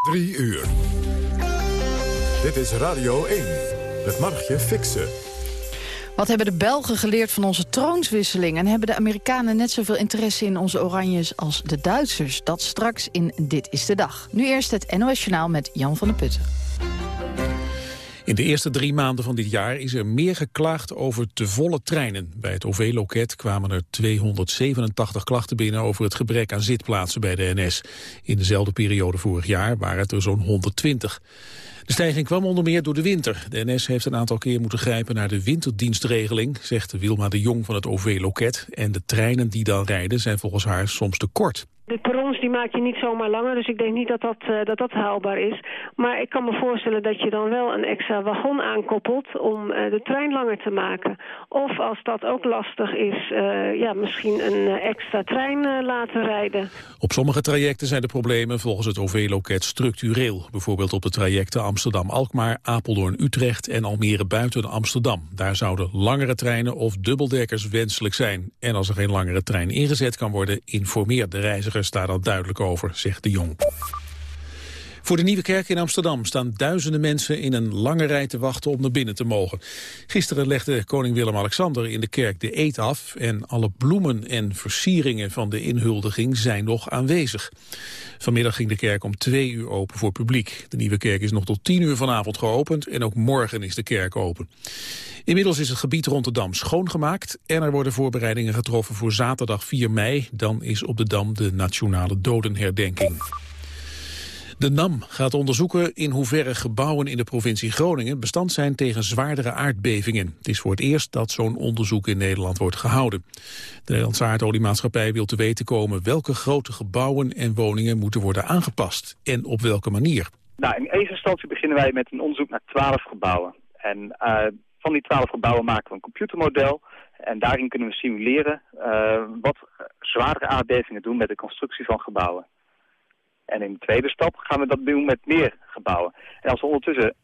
Drie uur. Dit is Radio 1 met Margje Fixen. Wat hebben de Belgen geleerd van onze troonswisseling? En hebben de Amerikanen net zoveel interesse in onze oranjes als de Duitsers? Dat straks in Dit is de Dag. Nu eerst het NOS Journaal met Jan van der Putten. In de eerste drie maanden van dit jaar is er meer geklaagd over te volle treinen. Bij het OV-loket kwamen er 287 klachten binnen over het gebrek aan zitplaatsen bij de NS. In dezelfde periode vorig jaar waren het er zo'n 120. De stijging kwam onder meer door de winter. De NS heeft een aantal keer moeten grijpen naar de winterdienstregeling, zegt Wilma de Jong van het OV-loket. En de treinen die dan rijden zijn volgens haar soms te kort. De perrons die maak je niet zomaar langer, dus ik denk niet dat dat, uh, dat, dat haalbaar is. Maar ik kan me voorstellen dat je dan wel een extra wagon aankoppelt om uh, de trein langer te maken. Of als dat ook lastig is, uh, ja, misschien een extra trein laten rijden. Op sommige trajecten zijn de problemen volgens het OV-loket structureel. Bijvoorbeeld op de trajecten Amsterdam-Alkmaar, Apeldoorn-Utrecht en Almere buiten Amsterdam. Daar zouden langere treinen of dubbeldekkers wenselijk zijn. En als er geen langere trein ingezet kan worden, informeert de reiziger staat daar dan duidelijk over, zegt de Jong. Voor de Nieuwe Kerk in Amsterdam staan duizenden mensen in een lange rij te wachten om naar binnen te mogen. Gisteren legde koning Willem-Alexander in de kerk de eet af en alle bloemen en versieringen van de inhuldiging zijn nog aanwezig. Vanmiddag ging de kerk om twee uur open voor publiek. De Nieuwe Kerk is nog tot tien uur vanavond geopend en ook morgen is de kerk open. Inmiddels is het gebied rond de Dam schoongemaakt en er worden voorbereidingen getroffen voor zaterdag 4 mei. Dan is op de Dam de nationale dodenherdenking. De NAM gaat onderzoeken in hoeverre gebouwen in de provincie Groningen bestand zijn tegen zwaardere aardbevingen. Het is voor het eerst dat zo'n onderzoek in Nederland wordt gehouden. De Nederlandse aardoliemaatschappij wil te weten komen welke grote gebouwen en woningen moeten worden aangepast en op welke manier. Nou, in eerste instantie beginnen wij met een onderzoek naar twaalf gebouwen. En uh, van die twaalf gebouwen maken we een computermodel en daarin kunnen we simuleren uh, wat zwaardere aardbevingen doen met de constructie van gebouwen. En in de tweede stap gaan we dat doen met meer gebouwen. En als we ondertussen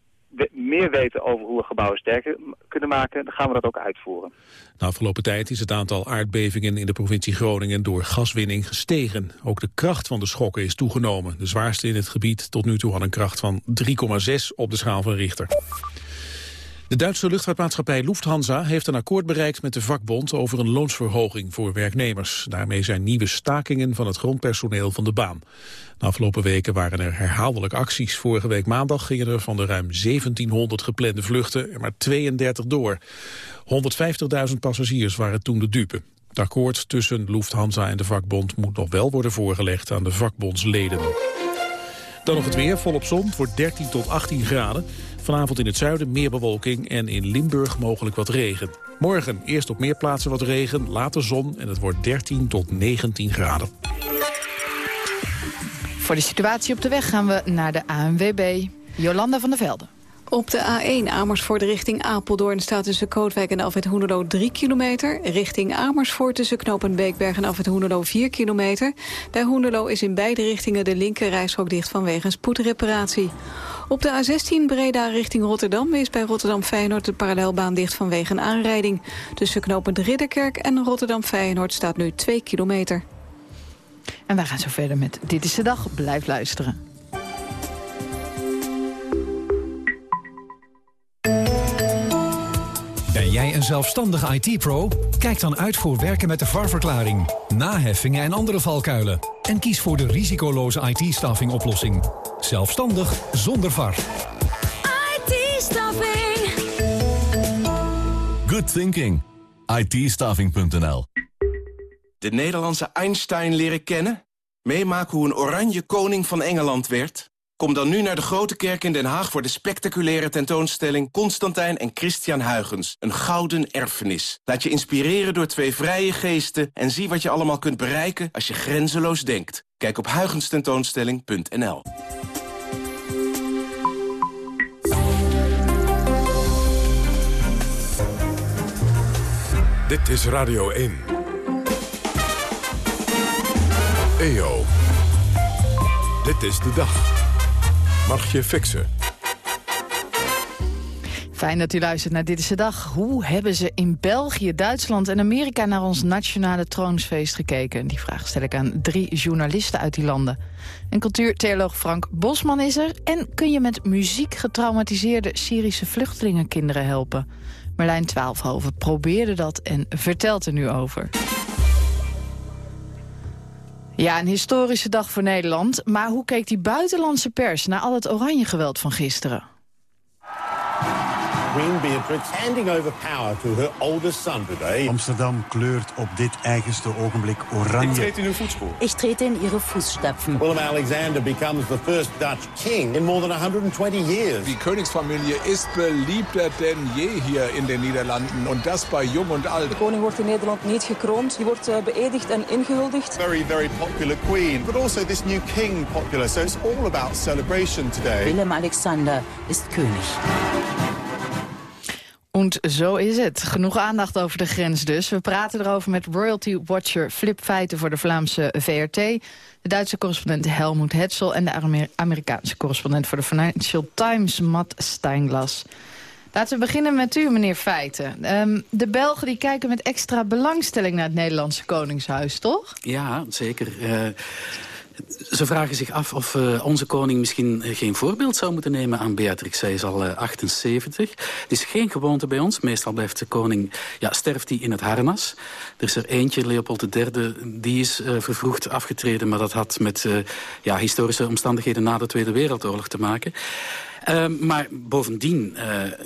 meer weten over hoe we gebouwen sterker kunnen maken, dan gaan we dat ook uitvoeren. De afgelopen tijd is het aantal aardbevingen in de provincie Groningen door gaswinning gestegen. Ook de kracht van de schokken is toegenomen. De zwaarste in het gebied tot nu toe had een kracht van 3,6 op de schaal van Richter. De Duitse luchtvaartmaatschappij Lufthansa heeft een akkoord bereikt met de vakbond over een loonsverhoging voor werknemers. Daarmee zijn nieuwe stakingen van het grondpersoneel van de baan. De afgelopen weken waren er herhaaldelijk acties. Vorige week maandag gingen er van de ruim 1700 geplande vluchten er maar 32 door. 150.000 passagiers waren toen de dupe. Het akkoord tussen Lufthansa en de vakbond moet nog wel worden voorgelegd aan de vakbondsleden. Dan nog het weer, volop zon, voor 13 tot 18 graden. Vanavond in het zuiden meer bewolking en in Limburg mogelijk wat regen. Morgen eerst op meer plaatsen wat regen, later zon en het wordt 13 tot 19 graden. Voor de situatie op de weg gaan we naar de ANWB. Jolanda van der Velde. Op de A1 Amersfoort richting Apeldoorn staat tussen Kootwijk en Alfred Hoenderlo 3 kilometer. Richting Amersfoort tussen knopen Beekberg en Alfred Hoenderlo 4 kilometer. Bij Hoenderlo is in beide richtingen de linker reishok dicht vanwege een spoedreparatie. Op de A16 Breda richting Rotterdam is bij Rotterdam Feyenoord de parallelbaan dicht vanwege een aanrijding. Tussen knooppunt Ridderkerk en Rotterdam Feyenoord staat nu 2 kilometer. En wij gaan zo verder met Dit is de Dag. Blijf luisteren. Jij een zelfstandige IT-pro? Kijk dan uit voor werken met de VAR-verklaring, naheffingen en andere valkuilen. En kies voor de risicoloze IT-staffing oplossing. Zelfstandig zonder VAR. IT-staffing. Good thinking. it De Nederlandse Einstein leren kennen? Meemaken hoe een oranje koning van Engeland werd? Kom dan nu naar de Grote Kerk in Den Haag voor de spectaculaire tentoonstelling Constantijn en Christian Huygens. Een gouden erfenis. Laat je inspireren door twee vrije geesten en zie wat je allemaal kunt bereiken als je grenzeloos denkt. Kijk op huygenstentoonstelling.nl Dit is Radio 1. EO. Dit is de dag. Mag je fixen? Fijn dat u luistert naar Dit is de Dag. Hoe hebben ze in België, Duitsland en Amerika naar ons nationale troonsfeest gekeken? Die vraag stel ik aan drie journalisten uit die landen. En cultuurtheoloog Frank Bosman is er. En kun je met muziek getraumatiseerde Syrische vluchtelingenkinderen helpen? Merlijn Twaalfhoven probeerde dat en vertelt er nu over. Ja, een historische dag voor Nederland. Maar hoe keek die buitenlandse pers naar al het oranje geweld van gisteren? Queen Beatrix handing over power to her oldest son today. Amsterdam kleurt op dit eigenste ogenblik oranje. Ik treed in uw voetspoor. Ik treed in ihre voetstappen. Willem Alexander becomes the first Dutch king in more than 120 years. Die Königsfamilie ist beliebter denn je hier in den Niederlanden. Und das bei jung und alt. De koning wordt in Nederland niet gekroond. Die wordt uh, beëdigd en ingehuldigd. Very, very popular queen. But also this new king popular. So it's all about celebration today. Willem Alexander is koning. En zo is het. Genoeg aandacht over de grens dus. We praten erover met royalty watcher Flip Feiten voor de Vlaamse VRT... de Duitse correspondent Helmoet Hetzel... en de Amerikaanse correspondent voor de Financial Times, Matt Steinglas. Laten we beginnen met u, meneer Feiten. Um, de Belgen die kijken met extra belangstelling naar het Nederlandse Koningshuis, toch? Ja, zeker. Uh, ze vragen zich af of uh, onze koning misschien uh, geen voorbeeld zou moeten nemen aan Beatrix. Zij is al uh, 78. Het is geen gewoonte bij ons. Meestal blijft de koning, ja, sterft hij in het harnas. Er is er eentje, Leopold III, die is vervroegd afgetreden. Maar dat had met ja, historische omstandigheden na de Tweede Wereldoorlog te maken. maar bovendien,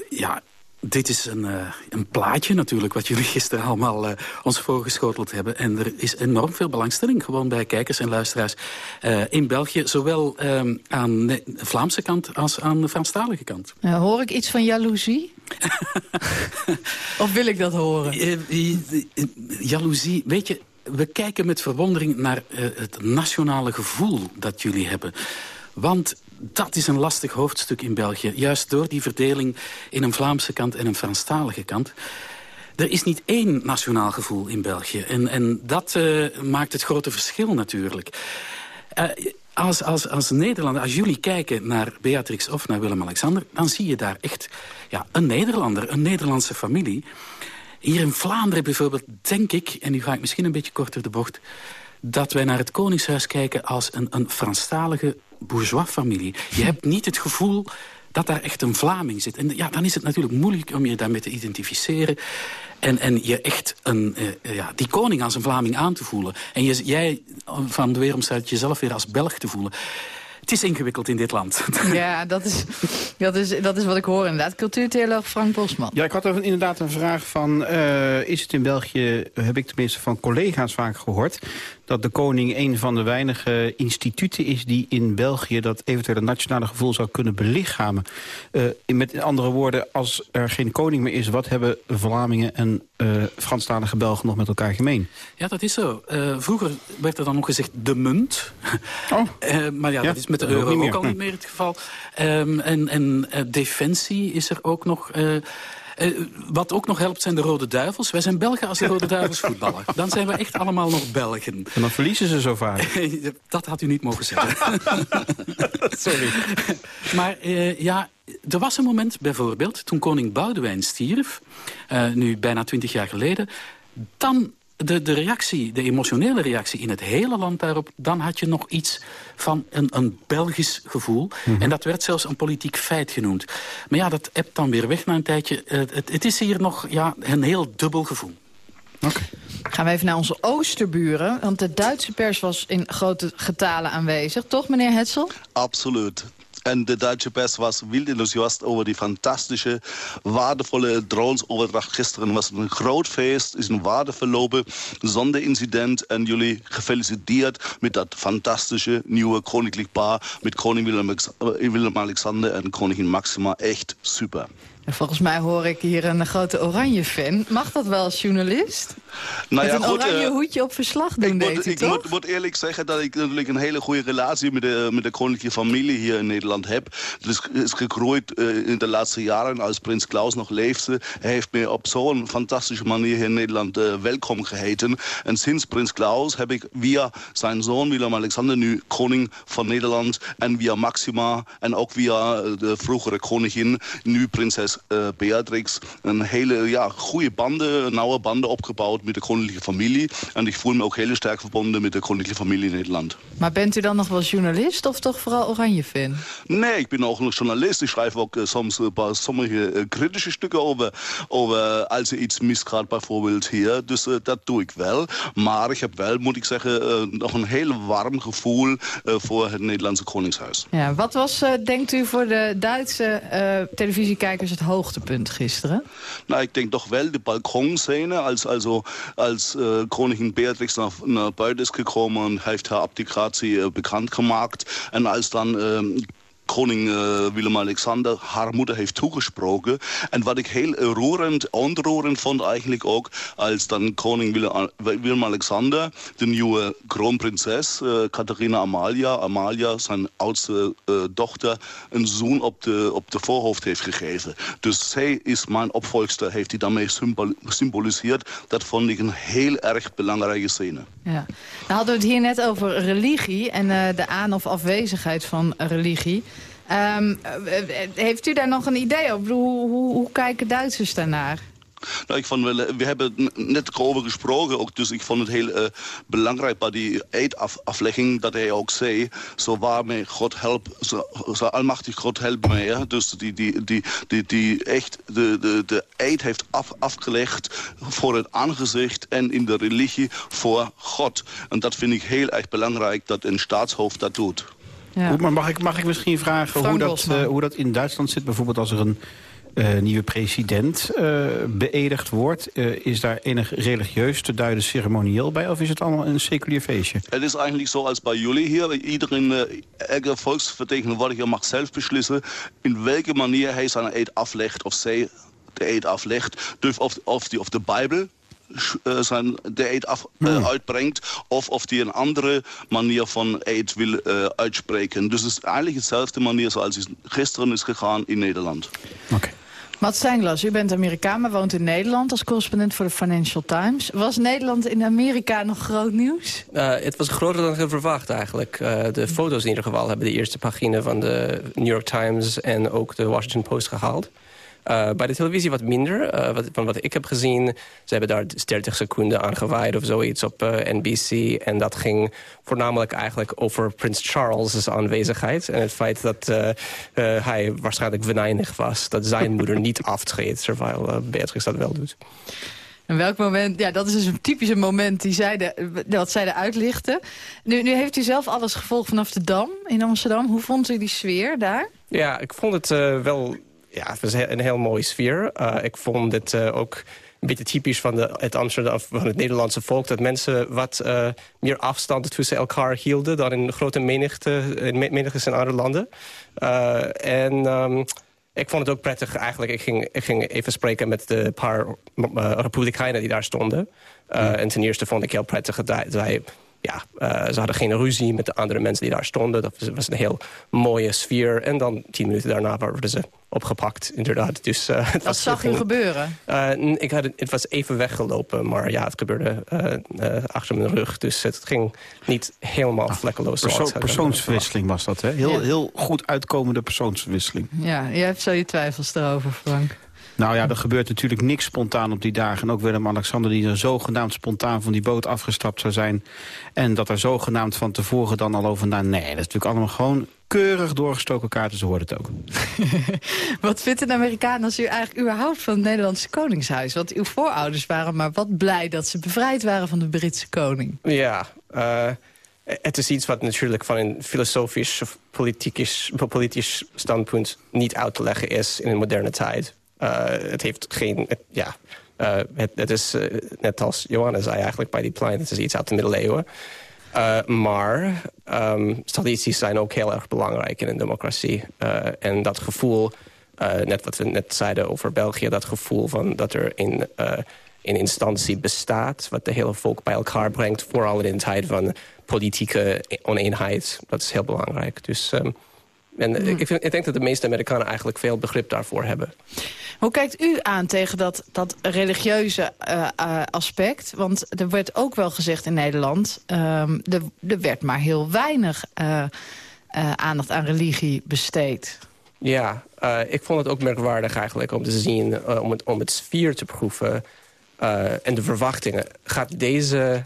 ja, dit is een, uh, een plaatje natuurlijk, wat jullie gisteren allemaal uh, ons voorgeschoteld hebben. En er is enorm veel belangstelling gewoon bij kijkers en luisteraars uh, in België. Zowel aan de Vlaamse kant als aan de Franstalige kant. hoor ik iets van jaloezie? of wil ik dat horen? jaloezie, weet je, we kijken met verwondering naar het nationale gevoel dat jullie hebben. Want dat is een lastig hoofdstuk in België. Juist door die verdeling in een Vlaamse kant en een Franstalige kant. Er is niet één nationaal gevoel in België. En, en dat uh, maakt het grote verschil natuurlijk. Uh, als, als, als Nederlander, als jullie kijken naar Beatrix of naar Willem-Alexander... dan zie je daar echt ja, een Nederlander, een Nederlandse familie. Hier in Vlaanderen bijvoorbeeld denk ik, en nu ga ik misschien een beetje korter de bocht... dat wij naar het Koningshuis kijken als een, een Franstalige bourgeois-familie. Je hebt niet het gevoel dat daar echt een Vlaming zit. En ja, dan is het natuurlijk moeilijk om je daarmee te identificeren. En, en je echt een, uh, ja, die koning als een Vlaming aan te voelen. En je, jij van de weeromstuit jezelf weer als Belg te voelen. Het is ingewikkeld in dit land. Ja, dat is, dat is, dat is wat ik hoor inderdaad. Cultuurtheoloog Frank Bosman. Ja, ik had inderdaad een vraag van... Uh, is het in België, heb ik tenminste van collega's vaak gehoord dat de koning een van de weinige instituten is... die in België dat eventuele nationale gevoel zou kunnen belichamen. Uh, met andere woorden, als er geen koning meer is... wat hebben Vlamingen en uh, Franstalige Belgen nog met elkaar gemeen? Ja, dat is zo. Uh, vroeger werd er dan nog gezegd de munt. Oh. maar ja, ja, dat is met de euro ook, ook al niet meer het geval. Um, en en defensie is er ook nog... Uh, wat ook nog helpt zijn de Rode Duivels. Wij zijn Belgen als de Rode Duivels voetballen. Dan zijn we echt allemaal nog Belgen. En dan verliezen ze zo vaak. dat had u niet mogen zeggen. Sorry. maar uh, ja, er was een moment bijvoorbeeld toen koning Boudewijn stierf... Uh, nu bijna twintig jaar geleden... dan de, de reactie, de emotionele reactie in het hele land daarop... dan had je nog iets van een, een Belgisch gevoel. Mhm. En dat werd zelfs een politiek feit genoemd. Maar ja, dat hebt dan weer weg na een tijdje. Het, het, het is hier nog ja, een heel dubbel gevoel. Okay. Gaan we even naar onze oosterburen. Want de Duitse pers was in grote getalen aanwezig. Toch, meneer Hetzel? Absoluut. En de Duitse pers was wild enthousiast over die fantastische, waardevolle dronesoverdracht gisteren. was een groot feest, is een waardeverlopen zonder incident. En jullie gefeliciteerd met dat fantastische nieuwe koninklijk paar met koning Willem-Alexander en koningin Maxima. Echt super. Volgens mij hoor ik hier een grote oranje-fan. Mag dat wel als journalist? Nou ja, Met een goed, oranje uh, hoedje op verslag doen, ik, moet, ik moet, moet, eerlijk zeggen dat ik natuurlijk een hele goede relatie met de, met de koninklijke familie hier in Nederland heb. Dat is, is gegroeid uh, in de laatste jaren als prins Klaus nog leefde. Hij heeft me op zo'n fantastische manier hier in Nederland uh, welkom geheten. En sinds prins Klaus heb ik via zijn zoon Willem-Alexander nu koning van Nederland. En via Maxima en ook via de vroegere koningin nu prinses Beatrix een hele ja, goede banden, nauwe banden opgebouwd met de koninklijke familie. En ik voel me ook heel sterk verbonden met de koninklijke familie in Nederland. Maar bent u dan nog wel journalist of toch vooral Oranje-fan? Nee, ik ben ook nog journalist. Ik schrijf ook uh, soms een paar sommige uh, kritische stukken over, over als er iets misgaat bijvoorbeeld hier. Dus dat doe ik wel. Maar ik heb wel, moet ik zeggen, nog een heel warm gevoel voor het Nederlandse Koningshuis. Ja, wat was, denkt u, voor de Duitse televisiekijkers het hoogtepunt gisteren? Nou, ik denk toch wel de balkonscène, als, also, als koningin Beatrix naar, naar buiten is gekomen en heeft haar abdicatie bekend gemaakt. En als dan koning uh, Willem-Alexander haar moeder heeft toegesproken. En wat ik heel roerend, ontroerend vond eigenlijk ook... als dan koning Willem-Alexander de nieuwe kroonprinses Katharina Amalia... Amalia, zijn oudste uh, dochter, een zoen op de, op de voorhoofd heeft gegeven. Dus zij is mijn opvolgster, heeft hij daarmee symboliseerd. Dat vond ik een heel erg belangrijke scène. Ja. Nou hadden we het hier net over religie en de aan- of afwezigheid van religie. Um, heeft u daar nog een idee over? Hoe, hoe, hoe kijken Duitsers daarnaar? Nou, ik vond wel, we hebben net over gesproken, ook, dus ik vond het heel uh, belangrijk bij die eedaflegging dat hij ook zei, zo waar mij God helpt, zo, zo almachtig God helpt mij. Ja? Dus die, die, die, die, die echt de, de, de eed heeft af, afgelegd voor het aangezicht en in de religie voor God. En dat vind ik heel erg belangrijk dat een staatshoofd dat doet. Ja. Maar mag ik, mag ik misschien vragen hoe dat, uh, hoe dat in Duitsland zit? Bijvoorbeeld als er een uh, nieuwe president uh, beëdigd wordt. is daar enig religieus te duiden ceremonieel bij? Of is het allemaal een seculier feestje? Het is eigenlijk zoals bij jullie hier. Iedereen, elke volksvertegenwoordiger mag zelf beslissen... in welke manier hij zijn eed aflegt of zij de eed aflegt. Dus of, of, die, of de Bijbel zijn de eed af, uh, uitbrengt... of of die een andere manier van eed wil uh, uitspreken. Dus het is eigenlijk dezelfde manier zoals het gisteren is gegaan in Nederland. Oké. Okay. Mats Steinglas, u bent Amerikaan, maar woont in Nederland als correspondent voor de Financial Times. Was Nederland in Amerika nog groot nieuws? Uh, het was groter dan verwacht eigenlijk. Uh, de foto's in ieder geval hebben de eerste pagina van de New York Times en ook de Washington Post gehaald. Uh, bij de televisie wat minder. Uh, wat, van wat ik heb gezien, ze hebben daar 30 seconden aan gewaaid of zoiets op uh, NBC. En dat ging voornamelijk eigenlijk over Prins Charles' aanwezigheid. En het feit dat hij waarschijnlijk venijnig was. Dat zijn moeder niet aftreedt, terwijl Beatrix dat wel doet. En welk moment, ja, dat is dus een typische moment die zij de, wat zij eruit lichten. Nu, nu heeft u zelf alles gevolgd vanaf de Dam in Amsterdam. Hoe vond u die sfeer daar? Ja, ik vond het wel ja, het was een heel mooie sfeer. Uh, ik vond het uh, ook een beetje typisch van de, het Amsterdam, van het Nederlandse volk... dat mensen wat uh, meer afstand tussen elkaar hielden... dan in grote menigte, in menigtes in andere landen. en um, ik vond het ook prettig eigenlijk. Ik ging, ik ging even spreken met de paar republikeinen die daar stonden. Ja. En ten eerste vond ik heel prettig dat zij ja, uh, ze hadden geen ruzie met de andere mensen die daar stonden. Dat was, een heel mooie sfeer. En dan tien minuten daarna werden ze opgepakt, inderdaad. Dus, uh, het Wat zag u gebeuren? Uh, ik had, het was even weggelopen, maar ja, het gebeurde achter mijn rug. Dus het ging niet helemaal ah, vlekkeloos. Perso persoonsverwisseling was dat, hè? Heel, heel goed uitkomende persoonsverwisseling. Ja, je hebt zo je twijfels erover, Frank. Nou ja, er gebeurt natuurlijk niks spontaan op die dagen. En ook Willem-Alexander die er zogenaamd spontaan van die boot afgestapt zou zijn. En dat er zogenaamd van tevoren dan al over... Nou, nee, dat is natuurlijk allemaal gewoon keurig doorgestoken kaarten, ze hoort het ook. wat vindt een Amerikaan als u eigenlijk überhaupt van het Nederlandse Koningshuis? Want uw voorouders waren maar wat blij dat ze bevrijd waren van de Britse koning. Ja, uh, het is iets wat natuurlijk van een filosofisch of politisch, politisch standpunt niet uit te leggen is in een moderne tijd. Uh, het heeft geen... Ja, uh, het, het, is uh, net als Johanna zei eigenlijk bij die plein. Het is iets uit de middeleeuwen. maar um, tradities zijn ook heel erg belangrijk in een democratie. en dat gevoel, net wat we net zeiden over België... dat gevoel van dat er een, een instantie bestaat... wat de hele volk bij elkaar brengt... vooral in een tijd van politieke oneenheid. Dat is heel belangrijk. Dus... Um, en mm. ik, ik, denk dat de meeste Amerikanen eigenlijk veel begrip daarvoor hebben. Hoe kijkt u aan tegen dat, dat religieuze uh, uh, aspect? Want er werd ook wel gezegd in Nederland... Um, er, er, werd maar heel weinig uh, aandacht aan religie besteed. Ja, ik vond het ook merkwaardig eigenlijk om te zien, om, het, om het sfeer te proeven... Uh, en de verwachtingen. Gaat deze,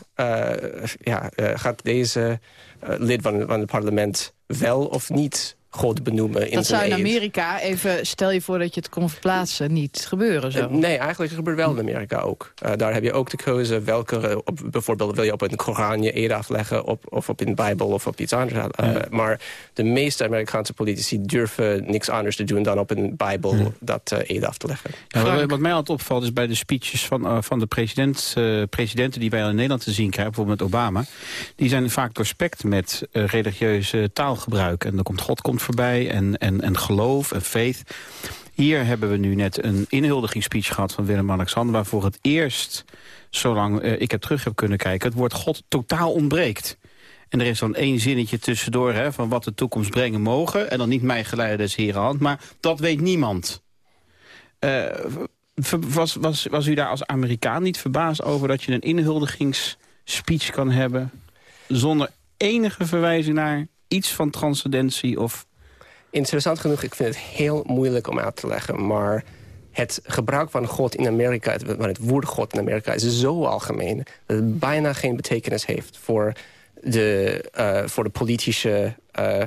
ja, gaat deze lid van, van het parlement wel of niet God benoemen. In dat zou in. Amerika, even stel je voor dat je het kon verplaatsen, niet gebeuren zo. Uh, nee, eigenlijk gebeurt wel in Amerika ook. Uh, daar heb je ook de keuze welke, op, bijvoorbeeld wil je op een Koran je eed afleggen... Op, of op een Bijbel of op iets anders. Uh, ja. Maar de meeste Amerikaanse politici durven niks anders te doen... dan op een Bijbel ja. dat eed af te leggen. Ja, wat mij altijd opvalt is bij de speeches van, van de president, presidenten... die wij in Nederland te zien krijgen, bijvoorbeeld met Obama... die zijn vaak doorspekt met religieuze taalgebruik. En dan komt God komt voorbij en, en, en geloof en faith. Hier hebben we nu net een inhuldigingsspeech gehad van Willem-Alexander... waarvoor het eerst, zolang uh, ik heb terug heb kunnen kijken... het woord God totaal ontbreekt. En er is dan één zinnetje tussendoor hè, van wat de toekomst brengen mogen. En dan niet mij geleiden des heren hand, maar dat weet niemand. Uh, was, was, was u daar als Amerikaan niet verbaasd over... dat je een inhuldigingsspeech kan hebben... zonder enige verwijzing naar iets van transcendentie of interessant genoeg, ik vind het heel moeilijk om uit te leggen. Maar het gebruik van God in Amerika, het, het woord God in Amerika... is zo algemeen dat het bijna geen betekenis heeft... voor de, uh, voor de politische uh,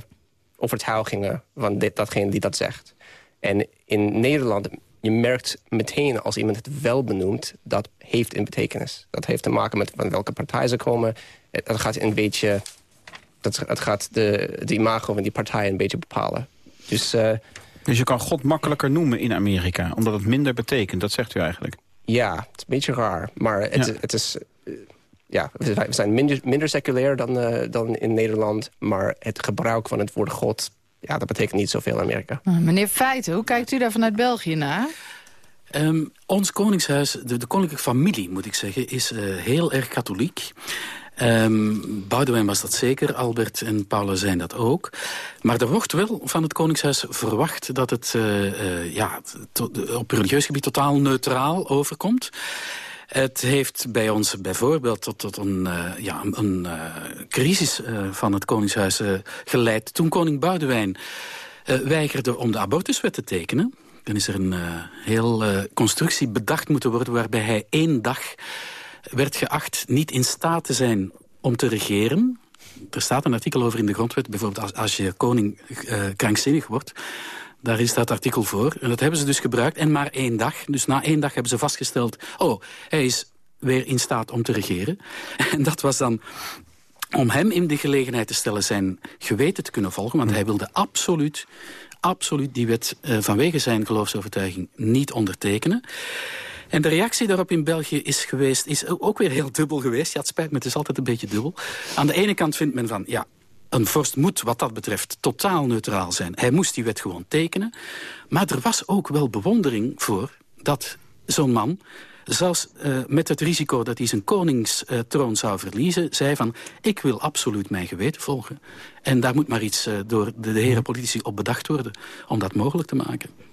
overtuigingen van dit, datgene die dat zegt. En in Nederland, je merkt meteen als iemand het wel benoemt... dat heeft een betekenis. Dat heeft te maken met van welke partij ze komen. Dat gaat een beetje... Dat, het gaat de, de imago van die partij een beetje bepalen. Dus, uh, dus je kan God makkelijker noemen in Amerika, omdat het minder betekent. Dat zegt u eigenlijk. Ja, het is een beetje raar. Maar het, ja. het is... Uh, ja, we zijn minder, minder seculair dan, uh, dan in Nederland. Maar het gebruik van het woord God... ja, dat betekent niet zoveel in Amerika. Meneer Feiten, hoe kijkt u daar vanuit België naar? Um, ons koningshuis, de, de koninklijke familie, moet ik zeggen... is heel erg katholiek. Um, Boudewijn was dat zeker, Albert en Paula zijn dat ook. Maar er wordt wel van het Koningshuis verwacht dat het uh, uh, ja, op religieus gebied totaal neutraal overkomt. Het heeft bij ons bijvoorbeeld tot, tot een, uh, ja, een, crisis van het Koningshuis geleid... toen koning Boudewijn weigerde om de abortuswet te tekenen. Dan is er een heel constructie bedacht moeten worden... waarbij hij één dag werd geacht niet in staat te zijn om te regeren. Er staat een artikel over in de grondwet, bijvoorbeeld als, als je koning uh, krankzinnig wordt. Daar is dat artikel voor. En dat hebben ze dus gebruikt. En maar één dag. Dus na één dag hebben ze vastgesteld... oh, hij is weer in staat om te regeren. En dat was dan om hem in de gelegenheid te stellen zijn geweten te kunnen volgen. Want hij wilde absoluut, absoluut die wet uh, vanwege zijn geloofsovertuiging niet ondertekenen. En de reactie daarop in België is geweest, is ook weer heel dubbel geweest. Ja, het spijt me, het is altijd een beetje dubbel. Aan de ene kant vindt men van, ja, een vorst moet wat dat betreft totaal neutraal zijn. Hij moest die wet gewoon tekenen. Maar er was ook wel bewondering voor dat zo'n man zelfs uh, met het risico dat hij zijn koningstroon zou verliezen... zei van, ik wil absoluut mijn geweten volgen. En daar moet maar iets uh, door de, de heren politici op bedacht worden... om dat mogelijk te maken.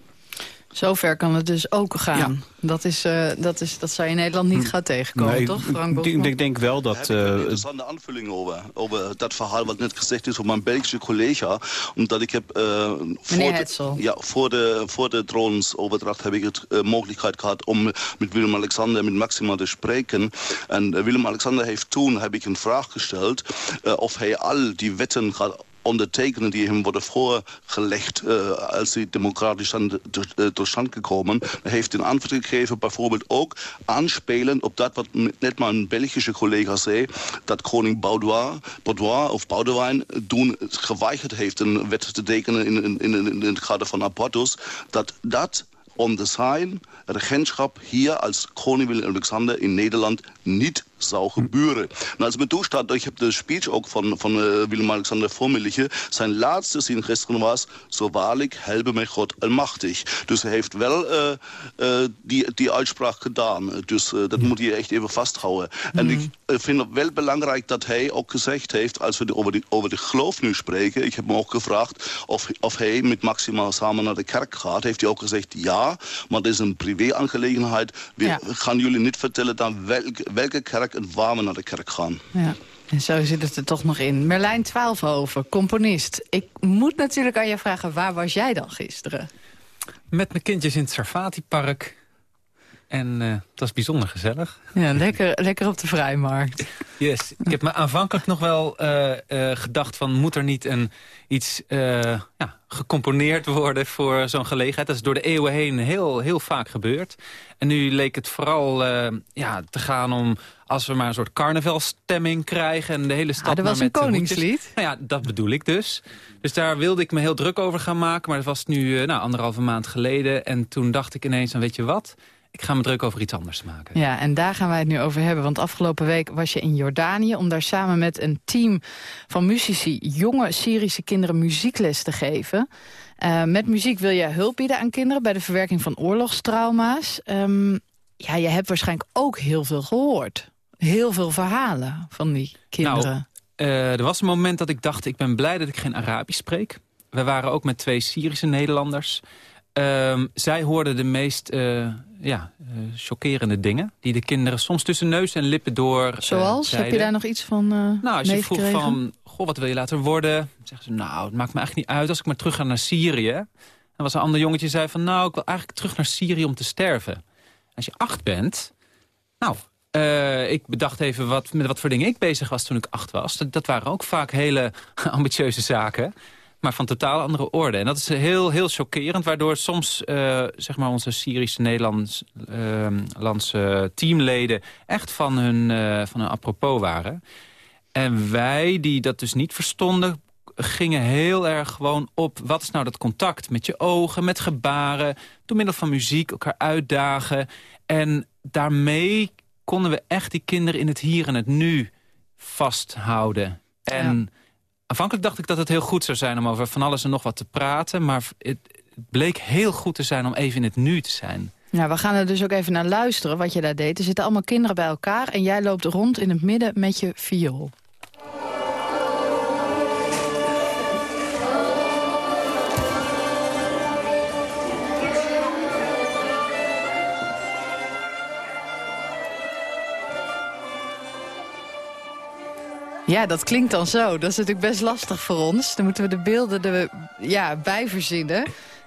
Zover kan het dus ook gaan. Ja. Dat, is, uh, dat, is, dat zou je in Nederland niet gaan tegenkomen, nee, toch, Frank ik, ik denk wel dat... Uh, een interessante aanvulling over, over dat verhaal wat net gezegd is van mijn Belgische collega. Omdat ik heb... Uh, voor de, ja, voor de, voor de troonsoverdracht heb ik het uh, mogelijkheid gehad om met Willem-Alexander en met Maxima te spreken. En Willem-Alexander heeft toen, heb ik een vraag gesteld, of hij al die wetten gaat ondertekenen die hem worden voorgelegd uh, als die democratisch tot stand gekomen. Hij heeft een antwoord gegeven, bijvoorbeeld ook aanspelend op dat wat net mijn Belgische collega zei, dat koning Baudoir, Baudoir of Boudewijn toen geweigerd heeft een wet te tekenen in, in, in, in het kader van abortus, dat dat om zijn regentschap hier als koning Willem-Alexander in Nederland niet zou gebeuren. En als men toestaat, ik heb de speech ook van, van uh, Willem-Alexander liggen. Zijn laatste zin gisteren was, zo waarlijk helpe mij God almachtig. Dus hij heeft wel uh, uh, die, die uitspraak gedaan. Dus dat moet je echt even vasthouden. Mm. En ik vind het wel belangrijk dat hij ook gezegd heeft, als we over de, over de geloof nu spreken, ik heb hem ook gevraagd of, of hij met Maxima samen naar de kerk gaat, heeft hij ook gezegd ja, maar dat is een privé-aangelegenheid. We ja. gaan jullie niet vertellen dan welke, welke kerk sterk en warm naar de kerk gaan. Ja. En zo zit het er toch nog in. Merlijn Twaalfhoven, componist. Ik moet natuurlijk aan je vragen, waar was jij dan gisteren? Met mijn kindjes in het Sarfati-park. En uh, het was bijzonder gezellig. Ja, lekker, lekker op de vrijmarkt. Yes. Ik heb me aanvankelijk nog wel uh, uh, gedacht van... moet er niet een, iets ja, gecomponeerd worden voor zo'n gelegenheid? Dat is door de eeuwen heen heel, heel vaak gebeurd. En nu leek het vooral ja, te gaan om... als we maar een soort carnavalstemming krijgen... en de hele stad ah, er was een koningslied. Nou ja, dat bedoel ik dus. Dus daar wilde ik me heel druk over gaan maken. Maar dat was nu nou, anderhalve maand geleden. En toen dacht ik ineens, dan weet je wat ik ga me druk over iets anders maken. Ja, en daar gaan wij het nu over hebben. Want afgelopen week was je in Jordanië... om daar samen met een team van muzici... jonge Syrische kinderen muziekles te geven. Uh, met muziek wil je hulp bieden aan kinderen... bij de verwerking van oorlogstrauma's. Um, ja, je hebt waarschijnlijk ook heel veel gehoord. Heel veel verhalen van die kinderen. Nou, uh, er was een moment dat ik dacht... ik ben blij dat ik geen Arabisch spreek. We waren ook met twee Syrische Nederlanders... Um, zij hoorden de meest uh, ja, uh, chockerende dingen. Die de kinderen soms tussen neus en lippen door uh, Zoals? Heb je daar nog iets van Nou, als je vroeg van, goh, wat wil je later worden? Dan zeggen ze, nou, het maakt me eigenlijk niet uit als ik maar terug ga naar Syrië. En was een ander jongetje die zei van, nou, ik wil eigenlijk terug naar Syrië om te sterven. Als je acht bent, nou, ik bedacht even wat, met wat voor dingen ik bezig was toen ik acht was. Dat, dat waren ook vaak hele ambitieuze zaken maar van totaal andere orde. En dat is heel, heel chockerend, waardoor soms uh, zeg maar onze Syrische Nederlandse uh, teamleden echt van hun, uh, van hun apropos waren. En wij, die dat dus niet verstonden, gingen heel erg gewoon op... wat is nou dat contact met je ogen, met gebaren... door middel van muziek elkaar uitdagen. En daarmee konden we echt die kinderen in het hier en het nu vasthouden. En... Ja Aanvankelijk dacht ik dat het heel goed zou zijn om over van alles en nog wat te praten. Maar het bleek heel goed te zijn om even in het nu te zijn. Ja, we gaan er dus ook even naar luisteren wat je daar deed. Er zitten allemaal kinderen bij elkaar en jij loopt rond in het midden met je viool. Ja, dat klinkt dan zo. Dat is natuurlijk best lastig voor ons. Dan moeten we de beelden er ja, verzinnen.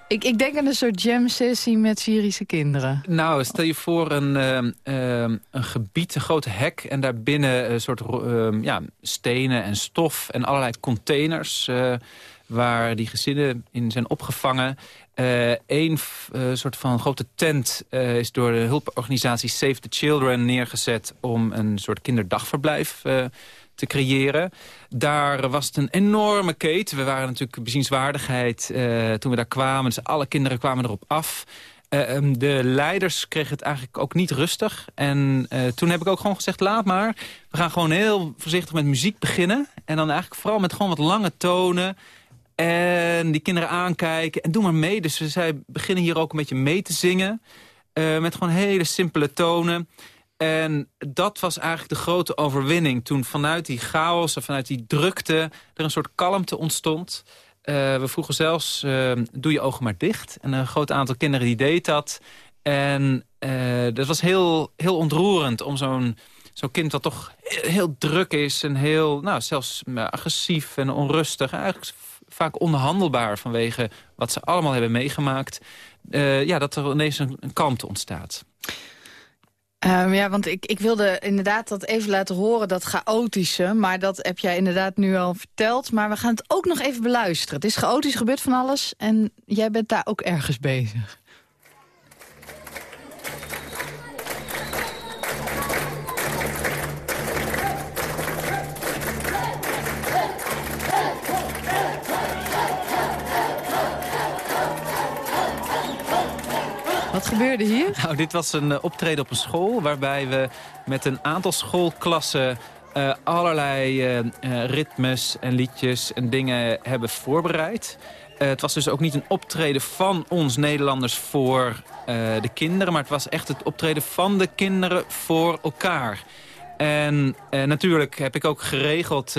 Ik, ik denk aan een soort jam-sessie met Syrische kinderen. Nou, stel je voor een, uh, een gebied, een groot hek... en daarbinnen een soort uh, ja, stenen en stof en allerlei containers... Uh, waar die gezinnen in zijn opgevangen. Eén soort van grote tent is door de hulporganisatie Save the Children neergezet... om een soort kinderdagverblijf te creëren. Daar was het een enorme keten. We waren natuurlijk bezienswaardigheid uh, toen we daar kwamen. Dus alle kinderen kwamen erop af. Uh, de leiders kregen het eigenlijk ook niet rustig. En uh, toen heb ik ook gewoon gezegd, laat maar. We gaan gewoon heel voorzichtig met muziek beginnen. En dan eigenlijk vooral met gewoon wat lange tonen. En die kinderen aankijken. En doe maar mee. Dus zei, beginnen hier ook een beetje mee te zingen. Met gewoon hele simpele tonen. En dat was eigenlijk de grote overwinning. Toen vanuit die chaos en vanuit die drukte er een soort kalmte ontstond. Uh, we vroegen zelfs, uh, doe je ogen maar dicht. En een groot aantal kinderen die deed dat. En uh, dat was heel, heel ontroerend om zo'n zo'n kind dat toch heel druk is... en heel, nou, zelfs agressief en onrustig... eigenlijk vaak onhandelbaar vanwege wat ze allemaal hebben meegemaakt... ja, dat er ineens een, een kalmte ontstaat. Um, ja, want ik, ik wilde inderdaad dat even laten horen, dat chaotische. Maar dat heb jij inderdaad nu al verteld. Maar we gaan het ook nog even beluisteren. Het is chaotisch, gebeurt van alles. En jij bent daar ook ergens bezig. Wat gebeurde hier? Nou, dit was een uh, optreden op een school... waarbij we met een aantal schoolklassen... Uh, allerlei uh, ritmes en liedjes en dingen hebben voorbereid. het was dus ook niet een optreden van ons Nederlanders voor de kinderen... maar het was echt het optreden van de kinderen voor elkaar. En natuurlijk heb ik ook geregeld,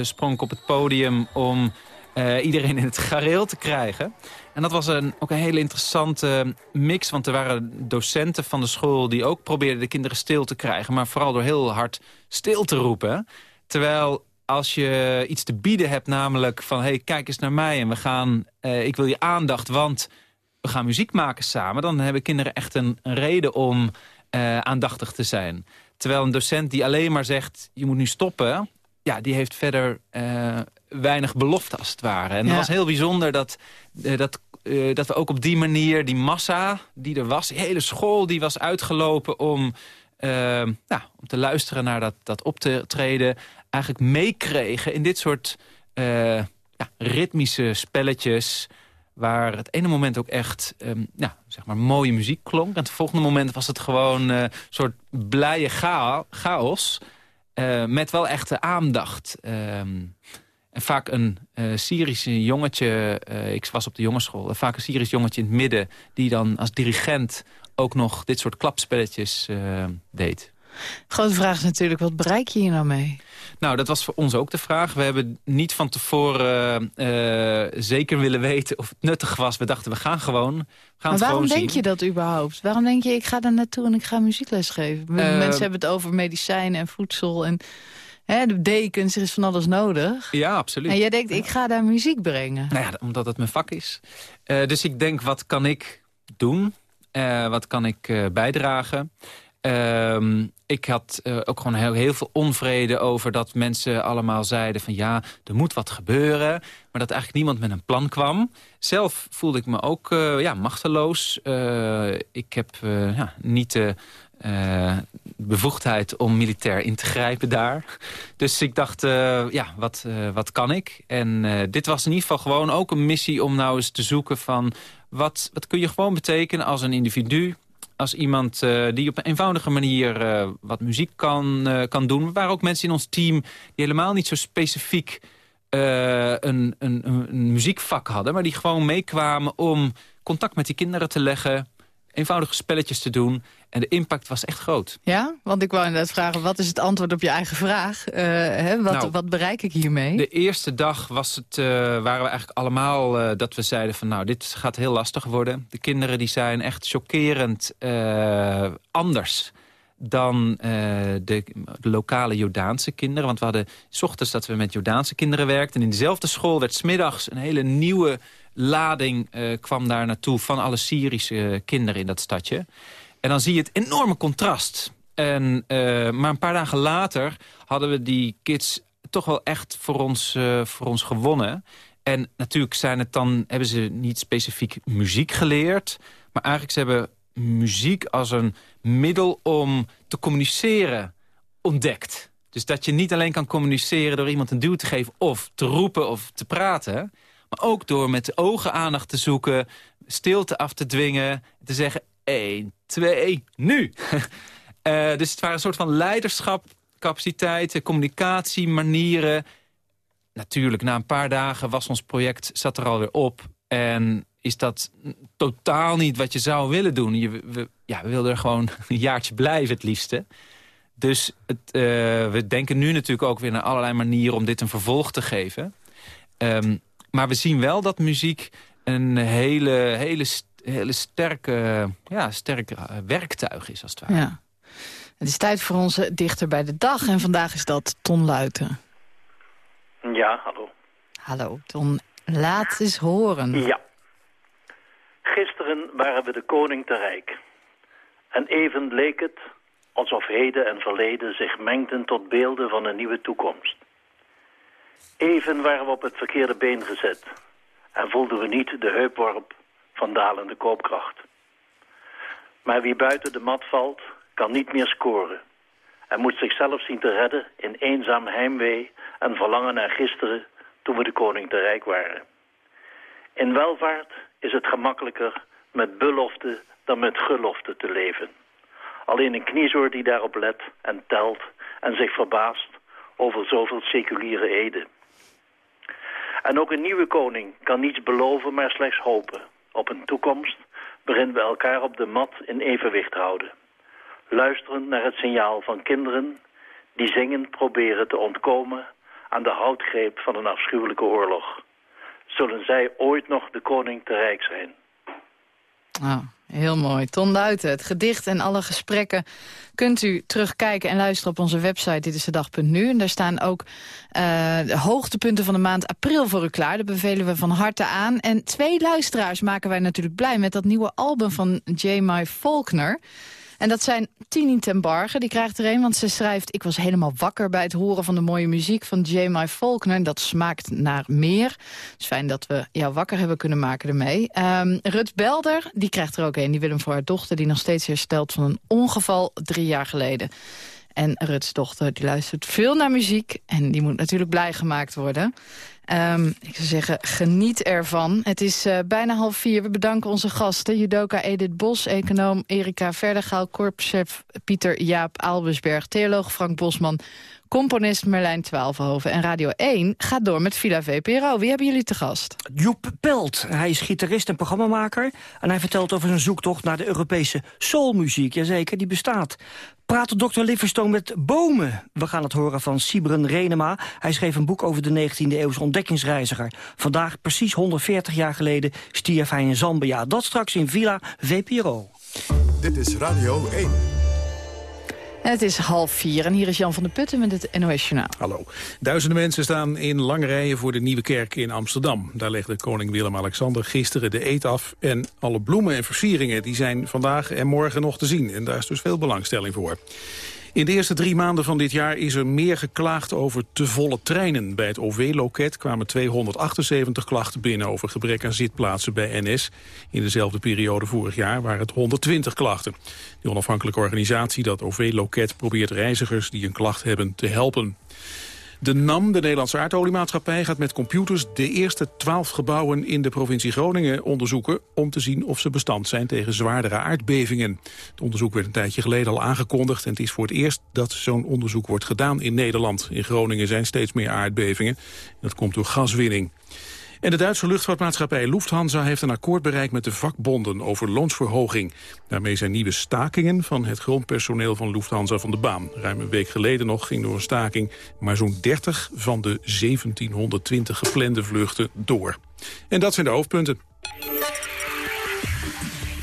sprong op het podium... om eh, iedereen in het gareel te krijgen. En dat was een, ook een hele interessante mix. Want er waren docenten van de school die ook probeerden de kinderen stil te krijgen. Maar vooral door heel hard stil te roepen. Terwijl als je iets te bieden hebt, namelijk van... hey, kijk eens naar mij en we gaan, uh, ik wil je aandacht, want we gaan muziek maken samen... dan hebben kinderen echt een, reden om uh, aandachtig te zijn. Terwijl een docent die alleen maar zegt, je moet nu stoppen... ja, die heeft verder weinig belofte als het ware. En ja. het was heel bijzonder dat, dat, dat we ook op die manier... die massa die er was, die hele school die was uitgelopen om... Uh, nou, om te luisteren naar dat, dat optreden eigenlijk meekregen in dit soort uh, ja, ritmische spelletjes... waar het ene moment ook echt um, ja, zeg maar mooie muziek klonk... en het volgende moment was het gewoon een uh, soort blije chaos... Uh, met wel echte aandacht. Um, en vaak een uh, Syrische jongetje, uh, ik was op de jongensschool... vaak een Syrisch jongetje in het midden... die dan als dirigent ook nog dit soort klapspelletjes uh, deed. Grote vraag is natuurlijk, wat bereik je hier nou mee? Nou, dat was voor ons ook de vraag. We hebben niet van tevoren uh, zeker willen weten of het nuttig was. We dachten, we gaan gewoon we gaan Maar waarom denk zien. je dat überhaupt? Waarom denk je, ik ga daar naartoe en ik ga muziekles geven? Uh, Mensen hebben het over medicijnen en voedsel en... Hè, de dekens, er is van alles nodig. Ja, absoluut. En jij denkt, ik ga daar muziek brengen. Nou ja, omdat het mijn vak is. Uh, dus ik denk, wat kan ik doen? Uh, wat kan ik uh, bijdragen? Uh, ik had uh, ook gewoon heel, heel, veel onvrede over dat mensen allemaal zeiden van ja, er moet wat gebeuren. Maar dat eigenlijk niemand met een plan kwam. Zelf voelde ik me ook uh, ja, machteloos. Uh, ik heb ja, niet de bevoegdheid om militair in te grijpen daar. Dus ik dacht, ja, wat, wat kan ik? En dit was in ieder geval gewoon ook een missie om nou eens te zoeken van... wat, wat kun je gewoon betekenen als een individu als iemand die op een eenvoudige manier wat muziek kan, kan doen. Er waren ook mensen in ons team die helemaal niet zo specifiek een, een, een, muziekvak hadden... maar die gewoon meekwamen om contact met die kinderen te leggen... eenvoudige spelletjes te doen. En de impact was echt groot. Ja, want ik wou inderdaad vragen... wat is het antwoord op je eigen vraag? hè, wat, nou, wat bereik ik hiermee? De eerste dag was het, waren we eigenlijk allemaal dat we zeiden van... nou, dit gaat heel lastig worden. De kinderen die zijn echt chockerend uh, anders dan uh, de, de, lokale Jordaanse kinderen. Want we hadden s ochtends dat we met Jordaanse kinderen werkten. En in dezelfde school werd smiddags een hele nieuwe lading uh, kwam daar naartoe... van alle Syrische kinderen in dat stadje. En dan zie je het enorme contrast. En, uh, maar een paar dagen later hadden we die kids toch wel echt voor ons, voor ons gewonnen. En natuurlijk zijn het dan, hebben ze niet specifiek muziek geleerd... maar eigenlijk ze hebben muziek als een middel om te communiceren ontdekt. Dus dat je niet alleen kan communiceren door iemand een duw te geven... of te roepen of te praten... maar ook door met ogen aandacht te zoeken... stilte af te dwingen, te zeggen... 1, 2, nu! uh, dus het waren een soort van leiderschap, capaciteiten, communicatie, manieren. Natuurlijk, na een paar dagen was ons project, zat er alweer op. En is dat totaal niet wat je zou willen doen. Je, we, ja, we wilden er gewoon een jaartje blijven het liefste. Dus het, uh, we denken nu natuurlijk ook weer naar allerlei manieren om dit een vervolg te geven. Um, maar we zien wel dat muziek een hele, hele hele sterke, ja, sterk werktuig is, als het ware. Ja. Het is tijd voor onze dichter bij de dag. En vandaag is dat Ton Luiten. Ja, hallo. Hallo, Ton. Laat eens horen. Ja. Gisteren waren we de koning te rijk. En even leek het alsof heden en verleden zich mengden tot beelden van een nieuwe toekomst. Even waren we op het verkeerde been gezet. En voelden we niet de heupworp van dalende koopkracht. Maar wie buiten de mat valt, kan niet meer scoren. En moet zichzelf zien te redden in eenzaam heimwee en verlangen naar gisteren toen we de koning te rijk waren. In welvaart is het gemakkelijker met belofte dan met gelofte te leven. Alleen een kniezoor die daarop let en telt en zich verbaast over zoveel seculiere eden. En ook een nieuwe koning kan niets beloven, maar slechts hopen op een toekomst waarin we elkaar op de mat in evenwicht houden. Luisterend naar het signaal van kinderen die zingend proberen te ontkomen aan de houtgreep van een afschuwelijke oorlog. zullen zij ooit nog de koning te rijk zijn. Heel mooi. Ton Duiten, het gedicht en alle gesprekken kunt u terugkijken en luisteren op onze website Dit is de dag.nu. En daar staan ook uh, de hoogtepunten van de maand april voor u klaar. Dat bevelen we van harte aan. En twee luisteraars maken wij natuurlijk blij met dat nieuwe album van J.M. Faulkner. En dat zijn Tini ten Barge, die krijgt er een, want ze schrijft... ik was helemaal wakker bij het horen van de mooie muziek van J.M. Faulkner. En dat smaakt naar meer. Het is fijn dat we jou wakker hebben kunnen maken ermee. Um, Rut Belder, die krijgt er ook een. Die wil hem voor haar dochter, die nog steeds herstelt van een ongeval drie jaar geleden. En Ruts dochter die luistert veel naar muziek. En die moet natuurlijk blij gemaakt worden. Um, ik zou zeggen, geniet ervan. Het is uh, bijna half vier. We bedanken onze gasten. Judoka Edith Bos, econoom Erika Verdergaal... korpschef Pieter Jaap Aalbesberg... theoloog Frank Bosman, componist Merlijn Twaalfhoven. En Radio 1 gaat door met Villa VPRO. Wie hebben jullie te gast? Joep Pelt. Hij is gitarist en programmamaker. En hij vertelt over zijn zoektocht naar de Europese soulmuziek. Jazeker, die bestaat praat Dr. Livingstone met bomen. We gaan het horen van Sibren Renema. Hij schreef een boek over de 19e eeuwse ontdekkingsreiziger. Vandaag, precies 140 jaar geleden, stierf hij in Zambia. Dat straks in Villa VPRO. Dit is Radio 1. Het is half vier en hier is Jan van der Putten met het NOS Journaal. Hallo. Duizenden mensen staan in lange rijen voor de Nieuwe Kerk in Amsterdam. Daar legde koning Willem-Alexander gisteren de eet af. En alle bloemen en versieringen die zijn vandaag en morgen nog te zien. En daar is dus veel belangstelling voor. In de eerste drie maanden van dit jaar is er meer geklaagd over te volle treinen. Bij het OV-loket kwamen 278 klachten binnen over gebrek aan zitplaatsen bij NS. In dezelfde periode vorig jaar waren het 120 klachten. De onafhankelijke organisatie, dat OV-loket, probeert reizigers die een klacht hebben te helpen. De NAM, de Nederlandse aardoliemaatschappij, gaat met computers de eerste twaalf gebouwen in de provincie Groningen onderzoeken om te zien of ze bestand zijn tegen zwaardere aardbevingen. Het onderzoek werd een tijdje geleden al aangekondigd en het is voor het eerst dat zo'n onderzoek wordt gedaan in Nederland. In Groningen zijn steeds meer aardbevingen. Dat komt door gaswinning. En de Duitse luchtvaartmaatschappij Lufthansa heeft een akkoord bereikt met de vakbonden over loonsverhoging. Daarmee zijn nieuwe stakingen van het grondpersoneel van Lufthansa van de baan. Ruim een week geleden nog ging door een staking maar zo'n 30 van de 1720 geplande vluchten door. En dat zijn de hoofdpunten.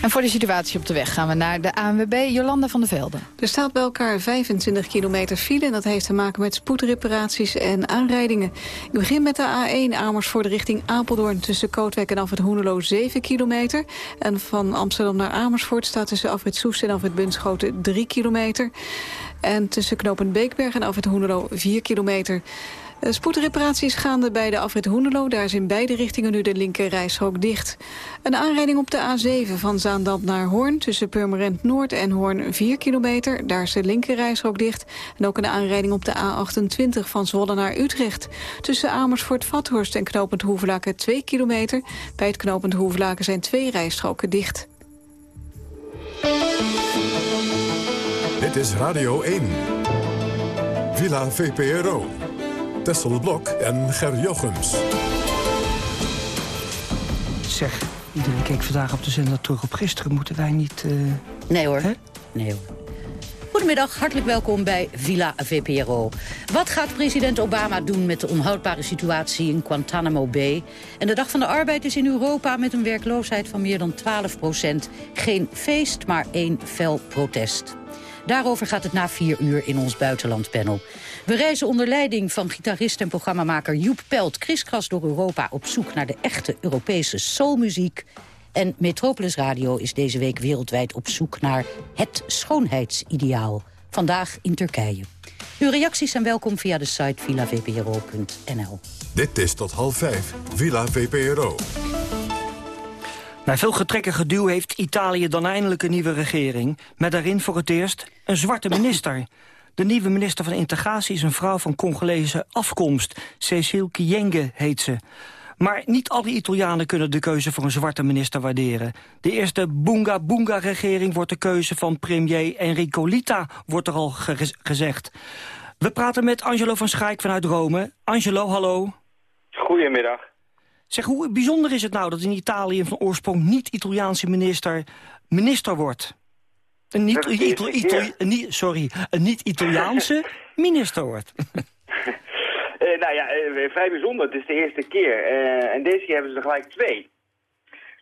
En voor de situatie op de weg gaan we naar de ANWB Jolanda van der Velden. Er staat bij elkaar 25 kilometer file en dat heeft te maken met spoedreparaties en aanrijdingen. Ik begin met de A1 Amersfoort richting Apeldoorn tussen Kootwijk en Afrit Hoenelo 7 kilometer. En van Amsterdam naar Amersfoort staat tussen Afrit Soest en Afrit Bunschoten 3 kilometer. En tussen Knopend Beekberg en Afrit Hoenelo 4 kilometer. Eh, spoedreparaties gaande bij de afrit Hoenelo. Daar is in beide richtingen nu de linker dicht. Een aanrijding op de A7 van Zaandam naar Hoorn... tussen Purmerend Noord en Hoorn 4 kilometer. Daar is de linker dicht. En ook een aanrijding op de A28 van Zwolle naar Utrecht. Tussen Amersfoort-Vathorst en Knopend Hoevelaken 2 kilometer. Bij het Knopend Hoevelaken zijn twee rijstroken dicht. Dit is Radio 1. Villa VPRO. Tessel Blok en Ger Jochems. Zeg, iedereen keek vandaag op de zender terug op gisteren. Moeten wij niet... Uh... Nee hoor. Nee hoor. Goedemiddag, hartelijk welkom bij Villa VPRO. Wat gaat president Obama doen met de onhoudbare situatie in Guantanamo Bay? En de Dag van de Arbeid is in Europa met een werkloosheid van meer dan 12 procent. Geen feest, maar één fel protest. Daarover gaat het na vier uur in ons buitenlandpanel. We reizen onder leiding van gitarist en programmamaker Joep Pelt... kriskras door Europa op zoek naar de echte Europese soulmuziek. En Metropolis Radio is deze week wereldwijd op zoek naar het schoonheidsideaal. Vandaag in Turkije. Uw reacties zijn welkom via de site villavpro.nl. Dit is tot half vijf, Villa VPRO. Na veel getrek en geduw heeft Italië dan eindelijk een nieuwe regering... met daarin voor het eerst een zwarte minister. De nieuwe minister van Integratie is een vrouw van Congolese afkomst. Cecile Kyenge heet ze. Maar niet alle Italianen kunnen de keuze voor een zwarte minister waarderen. De eerste Boonga Boonga-regering wordt de keuze van premier Enrico Lita, wordt er al gezegd. We praten met Angelo van Schaik vanuit Rome. Angelo, hallo. Goedemiddag. Zeg, hoe bijzonder is het nou dat in Italië van oorsprong niet-Italiaanse minister minister wordt? Een niet, niet, sorry, een niet-Italiaanse minister wordt. Eh, nou ja, eh, vrij bijzonder. Het is de eerste keer. Eh, en deze keer hebben ze er gelijk twee.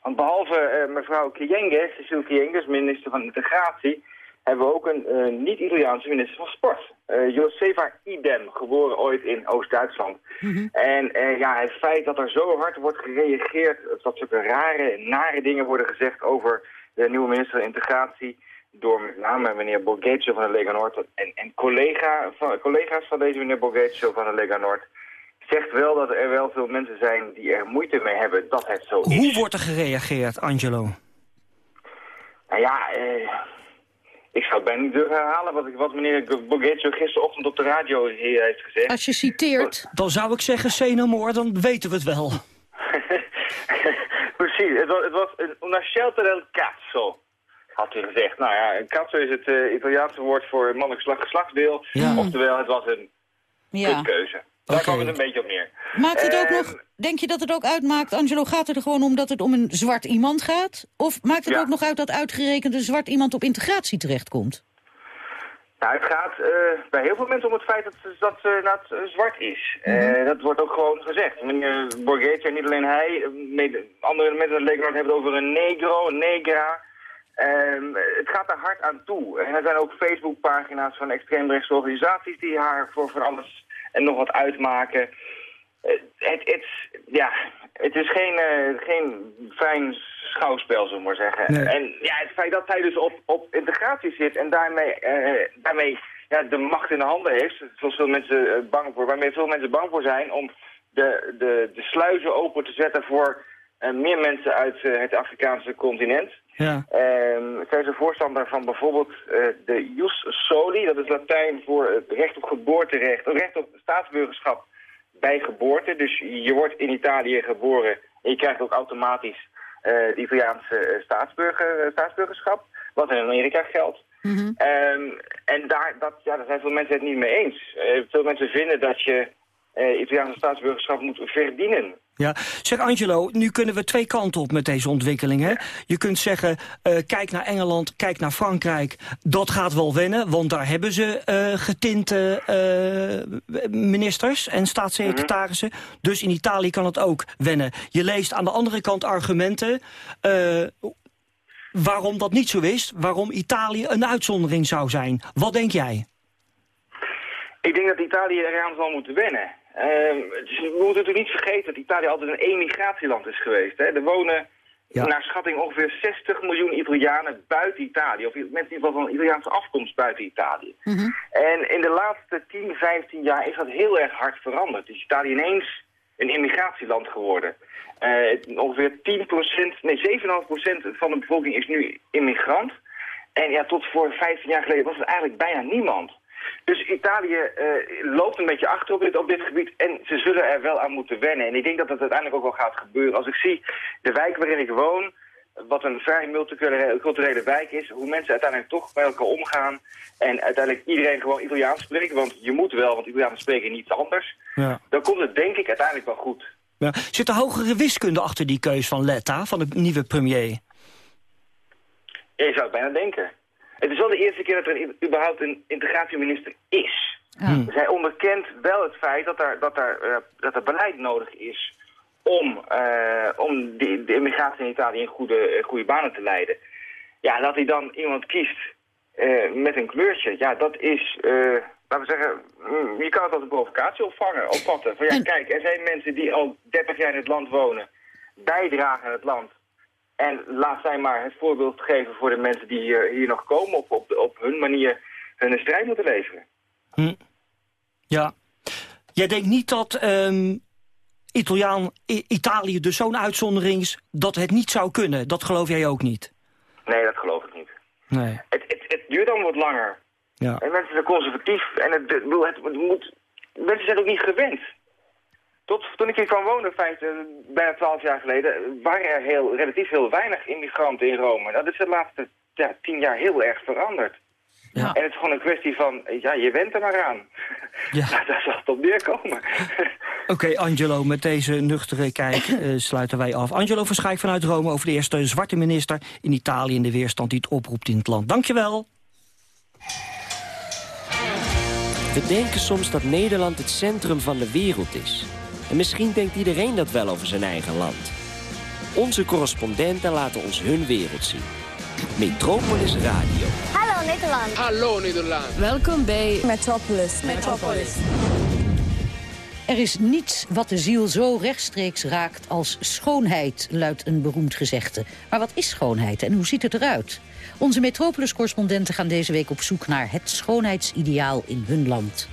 Want behalve eh, mevrouw Kiyenges, Cecile Kiyenges, minister van Integratie... hebben we ook een eh, niet-Italiaanse minister van Sport. Eh Josefa Idem, geboren ooit in Oost-Duitsland. En eh, ja, het feit dat er zo hard wordt gereageerd... dat zulke rare, nare dingen worden gezegd over de nieuwe minister van Integratie... door met name meneer Borghezio van de Lega Noord... en, en collega van, collega's van deze meneer Borghezio van de Lega Noord... zegt wel dat er wel veel mensen zijn die er moeite mee hebben dat het zo is. Hoe wordt er gereageerd, Angelo? Nou ja, eh, ik zou het bijna niet durven herhalen wat, ik, wat meneer Borghezio gisterochtend op de radio hier heeft gezegd. Als je citeert... Dan zou ik zeggen, more, dan weten we het wel. Precies, het was, het was een una scelta del cazzo, had hij gezegd. Nou ja, cazzo is het eh, Italiaanse woord voor mannelijk geslachtsdeel. Ja. Oftewel, het was een Ja. kutkeuze. Daar kwam het een beetje op neer. Maakt het ook Ehm, nog, denk je dat het ook uitmaakt, Angelo, gaat het er gewoon om dat het om een zwart iemand gaat? Of maakt het Ja. ook nog uit dat uitgerekend een zwart iemand op integratie terechtkomt? Nou, het gaat eh, bij heel veel mensen om het feit dat, dat eh, zwart is. Eh, dat wordt ook gewoon gezegd. Meneer Borghezio, niet alleen hij, andere mensen uit Legerland hebben het over een negro, een negra. Ehm, het gaat er hard aan toe. En er zijn ook Facebookpagina's van extreemrechtse organisaties die haar voor van alles en nog wat uitmaken. Eh, het, het, ja, het is geen, eh, geen fijn schouwspel, zullen we maar zeggen. Nee. En ja, het feit dat hij dus op, op integratie zit en daarmee, eh, daarmee ja, de macht in de handen heeft, zoals veel mensen bang voor, waarmee veel mensen bang voor zijn om de, de, de sluizen open te zetten voor meer mensen uit het Afrikaanse continent. Ja. Ehm zijn ze voorstander van bijvoorbeeld eh, de jus soli, dat is Latijn voor het recht op geboorterecht, recht op staatsburgerschap bij geboorte. Dus je wordt in Italië geboren en je krijgt ook automatisch het Italiaanse eh, staatsburger, staatsburgerschap, wat in Amerika geldt. Ehm, en daar, dat, ja, daar zijn veel mensen het niet mee eens. Veel mensen vinden dat je eh Italiaanse staatsburgerschap moet verdienen. Ja. Zeg Angelo, nu kunnen we twee kanten op met deze ontwikkelingen. Je kunt zeggen, eh, kijk naar Engeland, kijk naar Frankrijk. Dat gaat wel wennen, want daar hebben ze eh, getinte ministers en staatssecretarissen. Dus in Italië kan het ook wennen. Je leest aan de andere kant argumenten... waarom dat niet zo is, waarom Italië een uitzondering zou zijn. Wat denk jij? Ik denk dat Italië eraan zal moeten wennen. Ehm, we moeten natuurlijk niet vergeten dat Italië altijd een emigratieland is geweest. Hè. Er wonen naar schatting ongeveer 60 miljoen Italianen buiten Italië. Of mensen in ieder geval van Italiaanse afkomst buiten Italië. En in de laatste 10, 15 jaar is dat heel erg hard veranderd. Is Italië ineens een immigratieland geworden. Eh, ongeveer 10%, nee 7,5% van de bevolking is nu immigrant. En ja, tot voor 15 jaar geleden was het eigenlijk bijna niemand. Dus Italië eh, loopt een beetje achter op dit, op dit gebied en ze zullen er wel aan moeten wennen. En ik denk dat dat uiteindelijk ook wel gaat gebeuren. Als ik zie de wijk waarin ik woon, wat een vrij multiculturele wijk is, hoe mensen uiteindelijk toch met elkaar omgaan en uiteindelijk iedereen gewoon Italiaans spreken, want je moet wel, want Italiaans spreken niets anders. Ja. Dan komt het denk ik uiteindelijk wel goed. Ja. Zit er hogere wiskunde achter die keus van Letta, van de nieuwe premier? Je zou het bijna denken. Het is wel de eerste keer dat er überhaupt een integratieminister is. Dus hij onderkent wel het feit dat er, dat er, eh, dat er beleid nodig is om, eh, om de, de immigratie in Italië in goede, eh, goede banen te leiden. Ja, dat hij dan iemand kiest eh, met een kleurtje, ja, dat is, eh, laten we zeggen, mm, je kan het als een provocatie opvangen, opvatten. Van ja, kijk, er zijn mensen die al 30 jaar in het land wonen, bijdragen aan het land. En laat zij maar het voorbeeld geven voor de mensen die hier, hier nog komen... op, op, op hun manier hun strijd moeten leveren. Hm. Ja. Jij denkt niet dat ehm, Italiaan, I- Italië dus zo'n uitzondering is... dat het niet zou kunnen. Dat geloof jij ook niet? Nee, dat geloof ik niet. Nee. Het, het, het duurt allemaal wat langer. Ja. En mensen zijn conservatief. En het, het moet, mensen zijn ook niet gewend. Tot toen ik hier kwam wonen, feite, bijna twaalf jaar geleden... waren er heel, relatief heel weinig immigranten in Rome. Dat is de laatste ja, tien jaar heel erg veranderd. En het is gewoon een kwestie van, ja, je went er maar aan. Ja. Daar zal het op neerkomen. Oké, Angelo, met deze nuchtere kijk eh, sluiten wij af. Angelo Verschijk vanuit Rome over de eerste zwarte minister in Italië... en de weerstand die het oproept in het land. Dankjewel. We denken soms dat Nederland het centrum van de wereld is. En misschien denkt iedereen dat wel over zijn eigen land. Onze correspondenten laten ons hun wereld zien. Metropolis Radio. Hallo Nederland. Hallo Nederland. Welkom bij Metropolis. Metropolis. Er is niets wat de ziel zo rechtstreeks raakt als schoonheid, luidt een beroemd gezegde. Maar wat is schoonheid en hoe ziet het eruit? Onze Metropolis-correspondenten gaan deze week op zoek naar het schoonheidsideaal in hun land.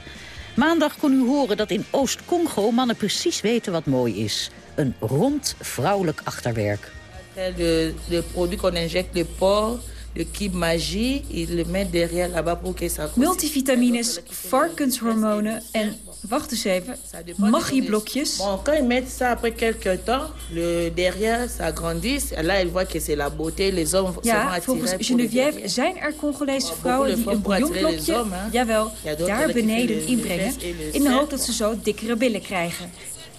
Maandag kon u horen dat in Oost-Congo mannen precies weten wat mooi is. Een rond vrouwelijk achterwerk. De, de product qu'on injecte le porc, de kib magie, il le met derrière là-bas pour que ça... Multivitamines, varkenshormonen en, wacht eens even, magieblokjes. Bon, quand ils mettent ça après quelques temps, le derrière, ça grandit. Et là, ils voient que c'est la beauté, les hommes sont Ja, attirés volgens Geneviève zijn er Congolese vrouwen die een bouillonblokje, jawel, daar beneden inbrengen, in de hoop dat ze zo dikkere billen krijgen.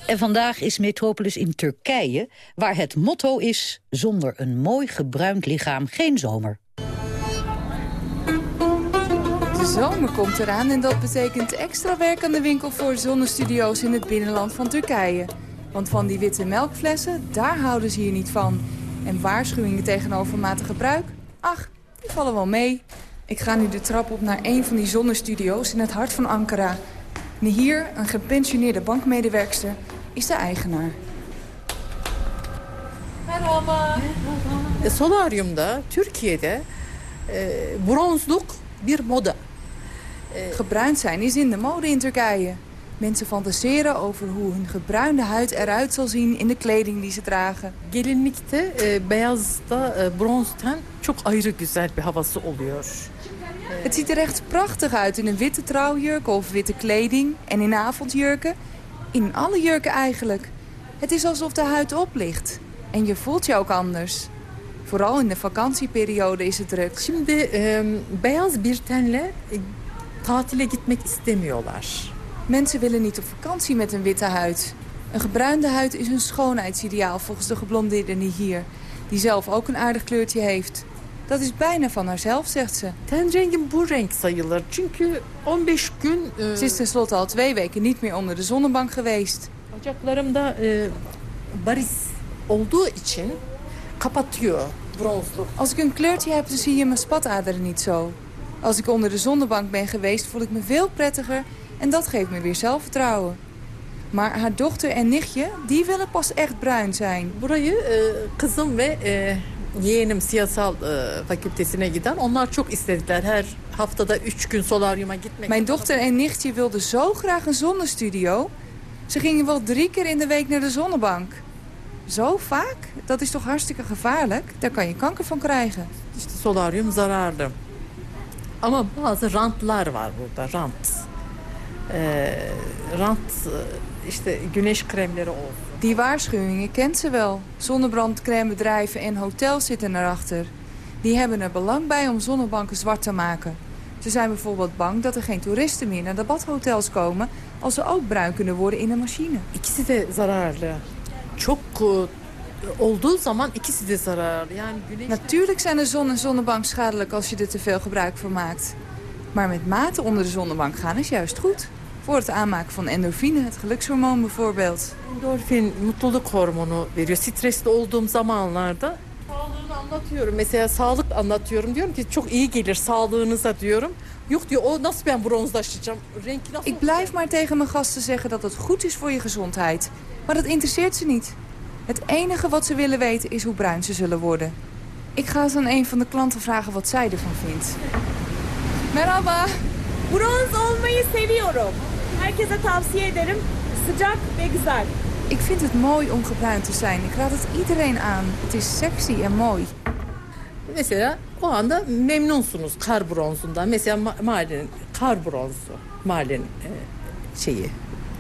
En vandaag is Metropolis in Turkije, waar het motto is... zonder een mooi gebruind lichaam geen zomer. De zomer komt eraan en dat betekent extra werk aan de winkel voor zonnestudio's in het binnenland van Turkije. Want van die witte melkflessen, daar houden ze hier niet van. En waarschuwingen tegen overmatig gebruik? Ach, die vallen wel mee. Ik ga nu de trap op naar een van die zonnestudio's in het hart van Ankara. En hier, een gepensioneerde bankmedewerkster, is de eigenaar. Merhaba. Solaryumda Türkiye'de e, bronzluk bir moda. Gebruind zijn is in de mode in Turkije. Mensen fantaseren over hoe hun gebruinde huid eruit zal zien in de kleding die ze dragen. Gelinlikte e, beyazda e, bronzten çok ayrı güzel bir havası oluyor. Het ziet er echt prachtig uit in een witte trouwjurk of witte kleding en in avondjurken. In alle jurken eigenlijk. Het is alsof de huid oplicht. En je voelt je ook anders. Vooral in de vakantieperiode is het druk. Şimdi e, beyaz bir tenle tatile gitmek istemiyorlar. Mensen willen niet op vakantie met een witte huid. Een gebruinde huid is een schoonheidsideaal volgens de geblondeerde hier. Die zelf ook een aardig kleurtje heeft. Dat is bijna van haarzelf, zegt ze. Ten rengim bu renk sayılır. Çünkü 15 gün... Ze is tenslotte al twee weken niet meer onder de zonnebank geweest. Bacaklarımda e, baris olduğu için kapatıyor bronzluk. Als ik een kleurtje heb, dan zie je mijn spataderen niet zo. Als ik onder de zonnebank ben geweest, voel ik me veel prettiger... en dat geeft me weer zelfvertrouwen. Maar haar dochter en nichtje, die willen pas echt bruin zijn. Burayı kızım ve yeğenim siyasal e, fakültesine giden onlar çok istediler. Her haftada üç gün solaryuma gitmek. Mijn dochter en nichtje wilden zo graag een zonnestudio. Ze gingen wel drie keer in de week naar de zonnebank. Zo vaak? Dat is toch hartstikke gevaarlijk? Daar kan je kanker van krijgen. İşte solaryum zararlı. Ama bazı rantlar var burada, rant. Ee, rant, işte güneş kremleri olsun. Die waarschuwingen kent ze wel. Zonnebrandcremebedrijven en hotels zitten erachter. Die hebben er belang bij om zonnebanken zwart te maken. Ze zijn bijvoorbeeld bang dat er geen toeristen meer naar de badhotels komen... als ze ook bruin kunnen worden in een machine. İkisi de zararlı. Çok e, olduğu zaman ikisi de zararlı. Yani güneş... Natuurlijk zijn de zon en zonnebank schadelijk als je er te veel gebruik van maakt. Maar met mate onder de zonnebank gaan is juist goed. Voor het aanmaken van endorfine, het gelukshormoon bijvoorbeeld. Endorfin mutluluk hormonu veriyor. Stresli olduğum zamanlarda sağlığını anlatıyorum. Mesela sağlık anlatıyorum. Diyorum ki çok iyi gelir sağlığınıza diyorum. Yok diyor o nasıl ben bronzlaşacağım? Renki nasıl? Ik blijf maar tegen mijn gasten zeggen dat het goed is voor je gezondheid. Maar dat interesseert ze niet. Het enige wat ze willen weten is hoe bruin ze zullen worden. Ik ga eens aan een van de klanten vragen wat zij ervan vindt. Merhaba. Bronz olmayı seviyorum. Herkese tavsiye ederim. Sıcak ve güzel. Ik vind het mooi om gebruind te zijn. Ik raad het iedereen aan. Het is sexy en mooi. Mesela o anda memnunsunuz kar bronzundan. Mesela Ma- Marlin'in kar bronzu. Marlin e, şeyi,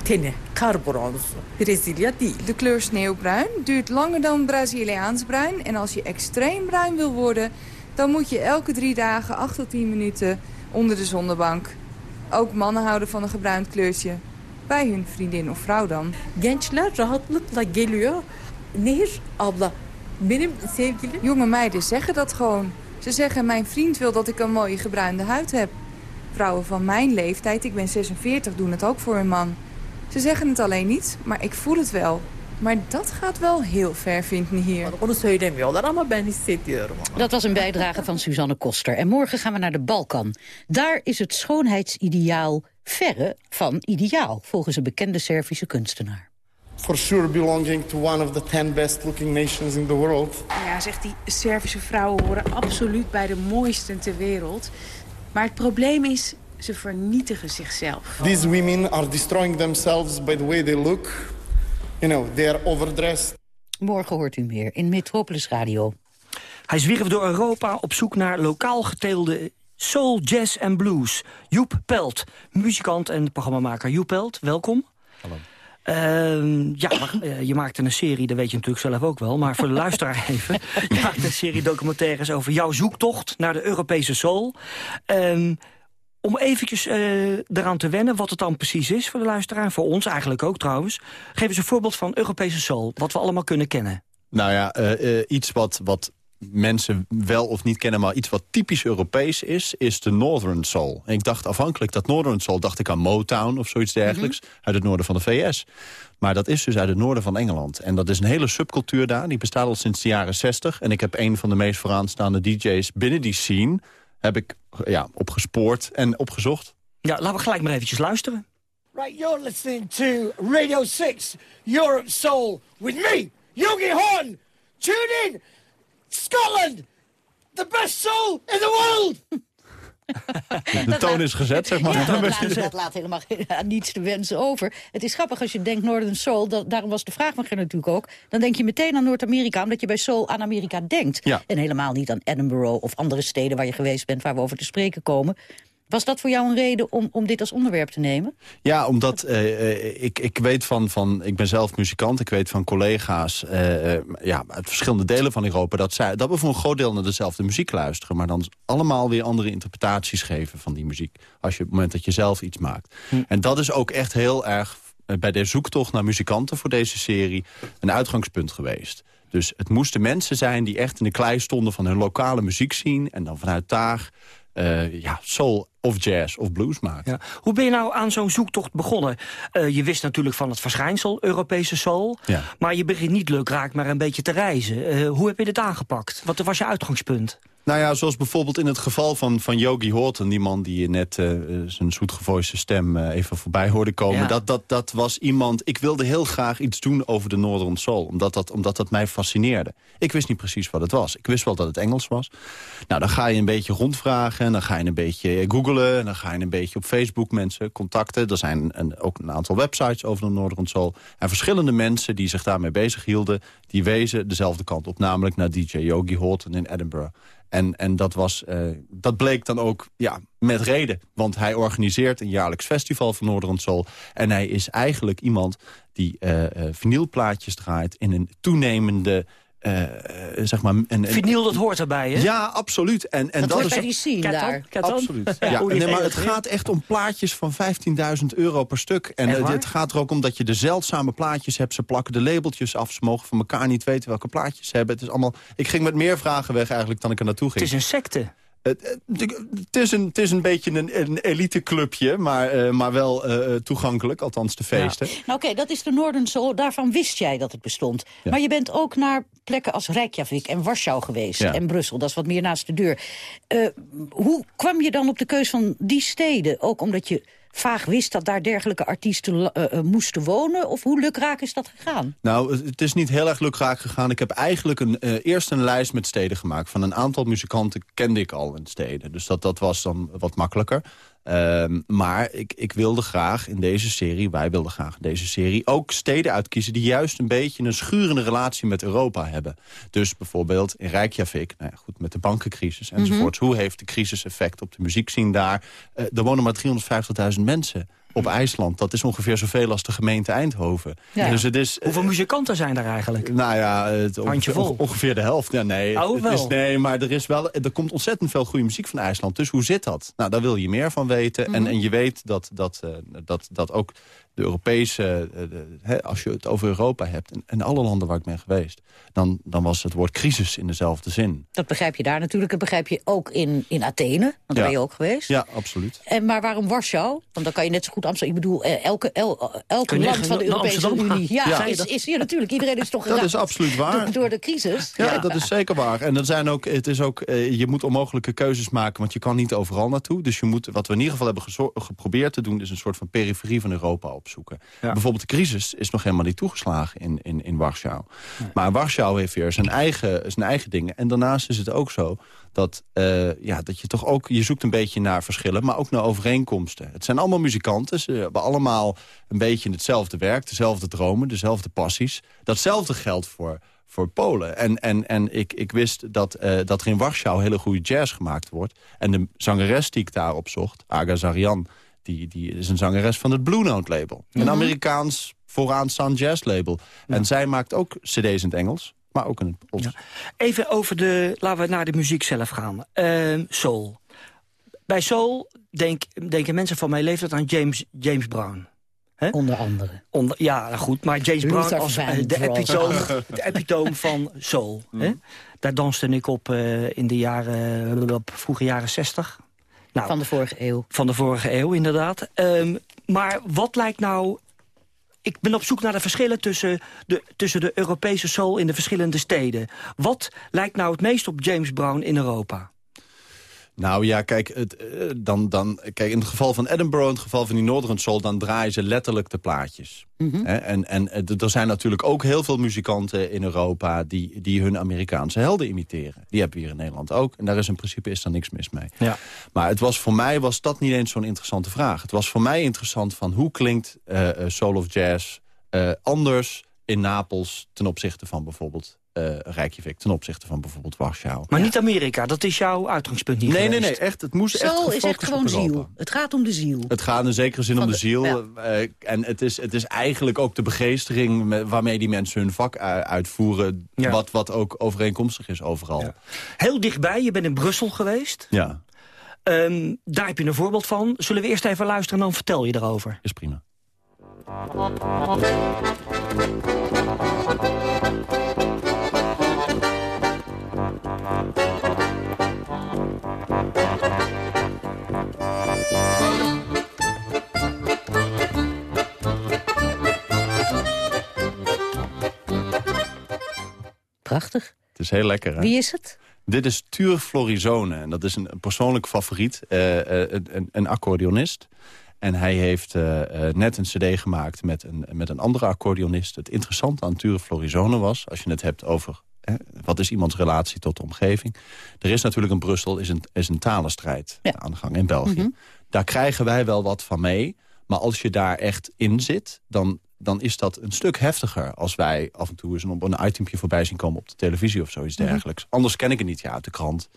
teni, kar bronzu. Brezilya değil. De kleur sneeuwbruin duurt langer dan Braziliaans bruin. En als je extreem bruin wil worden... dan moet je elke drie dagen 8 tot 10 minuten onder de zonnebank. Ook mannen houden van een gebruind kleurtje. Bij hun vriendin of vrouw dan. Gençler rahatlıkla geliyor. Nehir abla, benim sevgilim... Jonge meiden zeggen dat gewoon. Ze zeggen, mijn vriend wil dat ik een mooie gebruinde huid heb. Vrouwen van mijn leeftijd, ik ben 46, doen het ook voor hun man. Ze zeggen het alleen niet, maar ik voel het wel. Maar dat gaat wel heel ver, vindt me hier. Onu söylemiyorlar ama ben hissediyorum. Dat was een bijdrage van Suzanne Koster. En morgen gaan we naar de Balkan. Daar is het schoonheidsideaal verre van ideaal, volgens een bekende Servische kunstenaar. For sure belonging to one of the 10 best looking nations in the world. Ja, zegt die Servische vrouwen horen absoluut bij de mooiste ter wereld. Maar het probleem is, ze vernietigen zichzelf. These women are destroying themselves by the way they look. You know, they are overdressed. Morgen hoort u meer in Metropolis Radio. Hij zwierf door Europa op zoek naar lokaal geteelde soul, jazz en blues. Joep Pelt, muzikant en programmamaker. Joep Pelt, welkom. Hallo. Uh, ja, maar, uh, je maakte een serie, dat weet je natuurlijk zelf ook wel... maar voor de luisteraar even. Je maakte een serie documentaires over jouw zoektocht naar de Europese soul. Uh, om eventjes uh, eraan te wennen wat het dan precies is voor de luisteraar... voor ons eigenlijk ook trouwens. Geef eens een voorbeeld van Europese soul, wat we allemaal kunnen kennen. Nou ja, iets wat... wat mensen wel of niet kennen, maar iets wat typisch Europees is, is de Northern Soul. En ik dacht afhankelijk dat Northern Soul, dacht ik aan Motown of zoiets dergelijks, uit het noorden van de VS. Maar dat is dus uit het noorden van Engeland. En dat is een hele subcultuur daar, die bestaat al sinds de jaren 60. En ik heb een van de meest vooraanstaande DJ's binnen die scene, heb ik ja, opgespoord en opgezocht. Ja, laten we gelijk maar eventjes luisteren. Right, you're listening to Radio 6, Europe Soul, with me, Yogi Horn. Tune in! Scotland! The best soul in the world! De toon is gezet, zeg maar. Ja, dat, laat, dat laat helemaal niets te wensen over. Het is grappig als je denkt Northern Soul, dat, daarom was de vraag van Ger natuurlijk ook... dan denk je meteen aan Noord-Amerika, omdat je bij Soul aan Amerika denkt. Ja. En helemaal niet aan Edinburgh of andere steden waar je geweest bent... waar we over te spreken komen. Was dat voor jou een reden om, om dit als onderwerp te nemen? Ja, omdat uh, ik, ik weet van, van... Ik ben zelf muzikant, ik weet van collega's... Uh, ja, uit verschillende delen van Europa... Dat, zij, dat we voor een groot deel naar dezelfde muziek luisteren... maar dan allemaal weer andere interpretaties geven van die muziek... als je op het moment dat je zelf iets maakt. Hm. En dat is ook echt heel erg bij de zoektocht naar muzikanten... voor deze serie een uitgangspunt geweest. Dus het moesten mensen zijn die echt in de klei stonden... van hun lokale muziek zien en dan vanuit daar... Uh, ja, soul of jazz of blues maakt. Ja. Hoe ben je nou aan zo'n zoektocht begonnen? Uh, je wist natuurlijk van het verschijnsel Europese soul. Ja. Maar je begint niet lukraak maar een beetje te reizen. Uh, hoe heb je dit aangepakt? Wat was je uitgangspunt? Nou ja, zoals bijvoorbeeld in het geval van, van Yogi Horton... die man die je net uh, zijn zoetgevoiste stem uh, even voorbij hoorde komen. Ja. Dat, dat, dat was iemand... Ik wilde heel graag iets doen over de Northern Soul. Omdat dat, omdat dat mij fascineerde. Ik wist niet precies wat het was. Ik wist wel dat het Engels was. Nou, dan ga je een beetje rondvragen. En dan ga je een beetje googlen. En dan ga je een beetje op Facebook mensen contacten. Er zijn een, ook een aantal websites over de Northern Soul. En verschillende mensen die zich daarmee bezig hielden... die wezen dezelfde kant op. Namelijk naar DJ Yogi Horton in Edinburgh. En, en dat, was, uh, dat bleek dan ook ja, met reden. Want hij organiseert een jaarlijks festival van Northern Soul. En hij is eigenlijk iemand die uh, vinylplaatjes draait... in een toenemende... Uh, zeg maar, een, Vinyl, dat hoort erbij, hè? Ja, absoluut. En, en dat, dat hoort is bij die scene daar. Absoluut. Ja, ja. Nee, maar het gaat echt om plaatjes van 15.000 euro per stuk. En het, het gaat er ook om dat je de zeldzame plaatjes hebt. Ze plakken de labeltjes af. Ze mogen van elkaar niet weten welke plaatjes ze hebben. Het is allemaal... Ik ging met meer vragen weg eigenlijk dan ik er naartoe ging. Het is een secte. Het, het, is een, het is een beetje een, een eliteclubje, maar, uh, maar wel uh, toegankelijk, althans de feesten. Ja. Nou, Oké, dat is de Noorden Soul, daarvan wist jij dat het bestond. Ja. Maar je bent ook naar plekken als Reykjavik en Warschau geweest ja. en Brussel, dat is wat meer naast de deur. Uh, hoe kwam je dan op de keus van die steden? Ook omdat je vaag wist dat daar dergelijke artiesten uh, uh, moesten wonen? Of hoe lukraak is dat gegaan? Nou, het is niet heel erg lukraak gegaan. Ik heb eigenlijk een, uh, eerst een lijst met steden gemaakt. Van een aantal muzikanten kende ik al in steden. Dus dat, dat was dan wat makkelijker. Um, maar ik, ik wilde graag in deze serie, wij wilden graag in deze serie... ook steden uitkiezen die juist een beetje een schurende relatie met Europa hebben. Dus bijvoorbeeld in Reykjavik, nou ja, goed, met de bankencrisis enzovoorts. Mm -hmm. Hoe heeft de crisis effect op de muziekscene daar? Uh, er wonen maar 350.000 mensen. Op IJsland. Dat is ongeveer zoveel als de gemeente Eindhoven. Ja. Dus het is, Hoeveel muzikanten zijn er eigenlijk? nou ja, het Handjevol. ongeveer, ongeveer de helft. Ja, nee, Oh, het is, wel. nee, maar er, is wel, er komt ontzettend veel goede muziek van IJsland. Dus hoe zit dat? Nou, daar wil je meer van weten. Mhm. en, en je weet dat, dat, eh, dat, dat ook de Europese... eh, de- hè, als je het over Europa hebt, en, en alle landen waar ik ben geweest... Dan, dan was het woord crisis in dezelfde zin. Dat begrijp je daar natuurlijk. Dat begrijp je ook in, in Athene. Want daar Ja. ben je ook geweest. Ja, absoluut. En, maar waarom Warschau? Want dan kan je net zo goed Amsterdam... Ik bedoel, eh, elke, el, elke land van de Europese Amsterdam? Unie... Ja, Ja. Is, is, ja, natuurlijk. Iedereen is toch Dat is absoluut waar. Door, door de crisis. Ja, dat is zeker waar. En er zijn ook, het is ook, eh, je moet onmogelijke keuzes maken, want je kan niet overal naartoe. Dus je moet, wat we in ieder geval hebben geprobeerd te doen, is een soort van periferie van Europa opzoeken. Bijvoorbeeld de crisis is nog helemaal niet toegeslagen in, in, in Warschau. Maar Warschau heeft weer zijn eigen, zijn eigen dingen. En daarnaast is het ook zo dat, eh, ja, dat je toch ook, je zoekt een beetje naar verschillen, maar ook naar overeenkomsten. Het zijn allemaal muzikanten, ze hebben allemaal een beetje hetzelfde werk, dezelfde dromen, dezelfde passies. Datzelfde geldt voor voor Polen. En, en, en ik, ik wist dat, eh, dat er in Warschau hele goede jazz gemaakt wordt. En de zangeres die ik daarop zocht, Aga Zarian... die, die is een zangeres van het Blue Note label. Een Mhm. Amerikaans vooraanstaand jazz label. En zij maakt ook cd's in het Engels, maar ook in het Pools. Even over de, laten we naar de muziek zelf gaan. Ehm, soul. Bij soul denk, denken mensen van mijn leeftijd aan James, James Brown. Hè? Onder andere. Onder, ja, goed, maar James Luther Brown als eh, de, epitoom, de epitoom van soul. Hè? Daar danste ik op eh, in de jaren, op vroege jaren zestig. Nou, Van de vorige eeuw. Van de vorige eeuw, inderdaad. Ehm, maar wat lijkt nou... Ik ben op zoek naar de verschillen tussen de, tussen de Europese soul in de verschillende steden. Wat lijkt nou het meest op James Brown in Europa? Nou ja, kijk, het, eh, dan, dan, kijk, in het geval van Edinburgh, in het geval van die Northern Soul... dan draaien ze letterlijk de plaatjes. Hè, En, en eh, er zijn natuurlijk ook heel veel muzikanten in Europa... Die, die hun Amerikaanse helden imiteren. Die hebben we hier in Nederland ook. En daar is in principe is er niks mis mee. Ja. Maar het was, voor mij was dat niet eens zo'n interessante vraag. Het was voor mij interessant van hoe klinkt eh, soul of jazz anders in Napels... ten opzichte van bijvoorbeeld eh Reykjavik, ten opzichte van bijvoorbeeld Warschau. Maar niet Amerika, dat is jouw uitgangspunt niet Nee, nee, geweest. nee, echt. Het moest echt Soul is echt gewoon ziel. Het gaat om de ziel. Het gaat in zekere zin Van om de de- ziel. ja. eh, en het is, het is eigenlijk ook de begeestering met- waarmee die mensen hun vak uitvoeren. Ja. Wat, wat ook overeenkomstig is overal. Heel dichtbij, je bent in Brussel geweest. Ja, Ehm, daar heb je een voorbeeld van. Zullen we eerst even luisteren en dan vertel je erover? is prima. Prachtig. Het is heel lekker, hè? Wie is het? Dit is Tuur Florizone. En dat is een, persoonlijk favoriet. eh, eh, een, een, accordeonist. En hij heeft eh, net een cd gemaakt met een, met een andere accordeonist. Het interessante aan Tuur Florizone was... als je het hebt over hè, wat is iemands relatie tot de omgeving. Er is natuurlijk in Brussel is een, is een talenstrijd aan de gang in België. Daar krijgen wij wel wat van mee. Maar als je daar echt in zit, dan, dan is dat een stuk heftiger... als wij af en toe eens een, een itempje voorbij zien komen op de televisie of zoiets Mhm. dergelijks. Anders ken ik het niet, ja, uit de krant.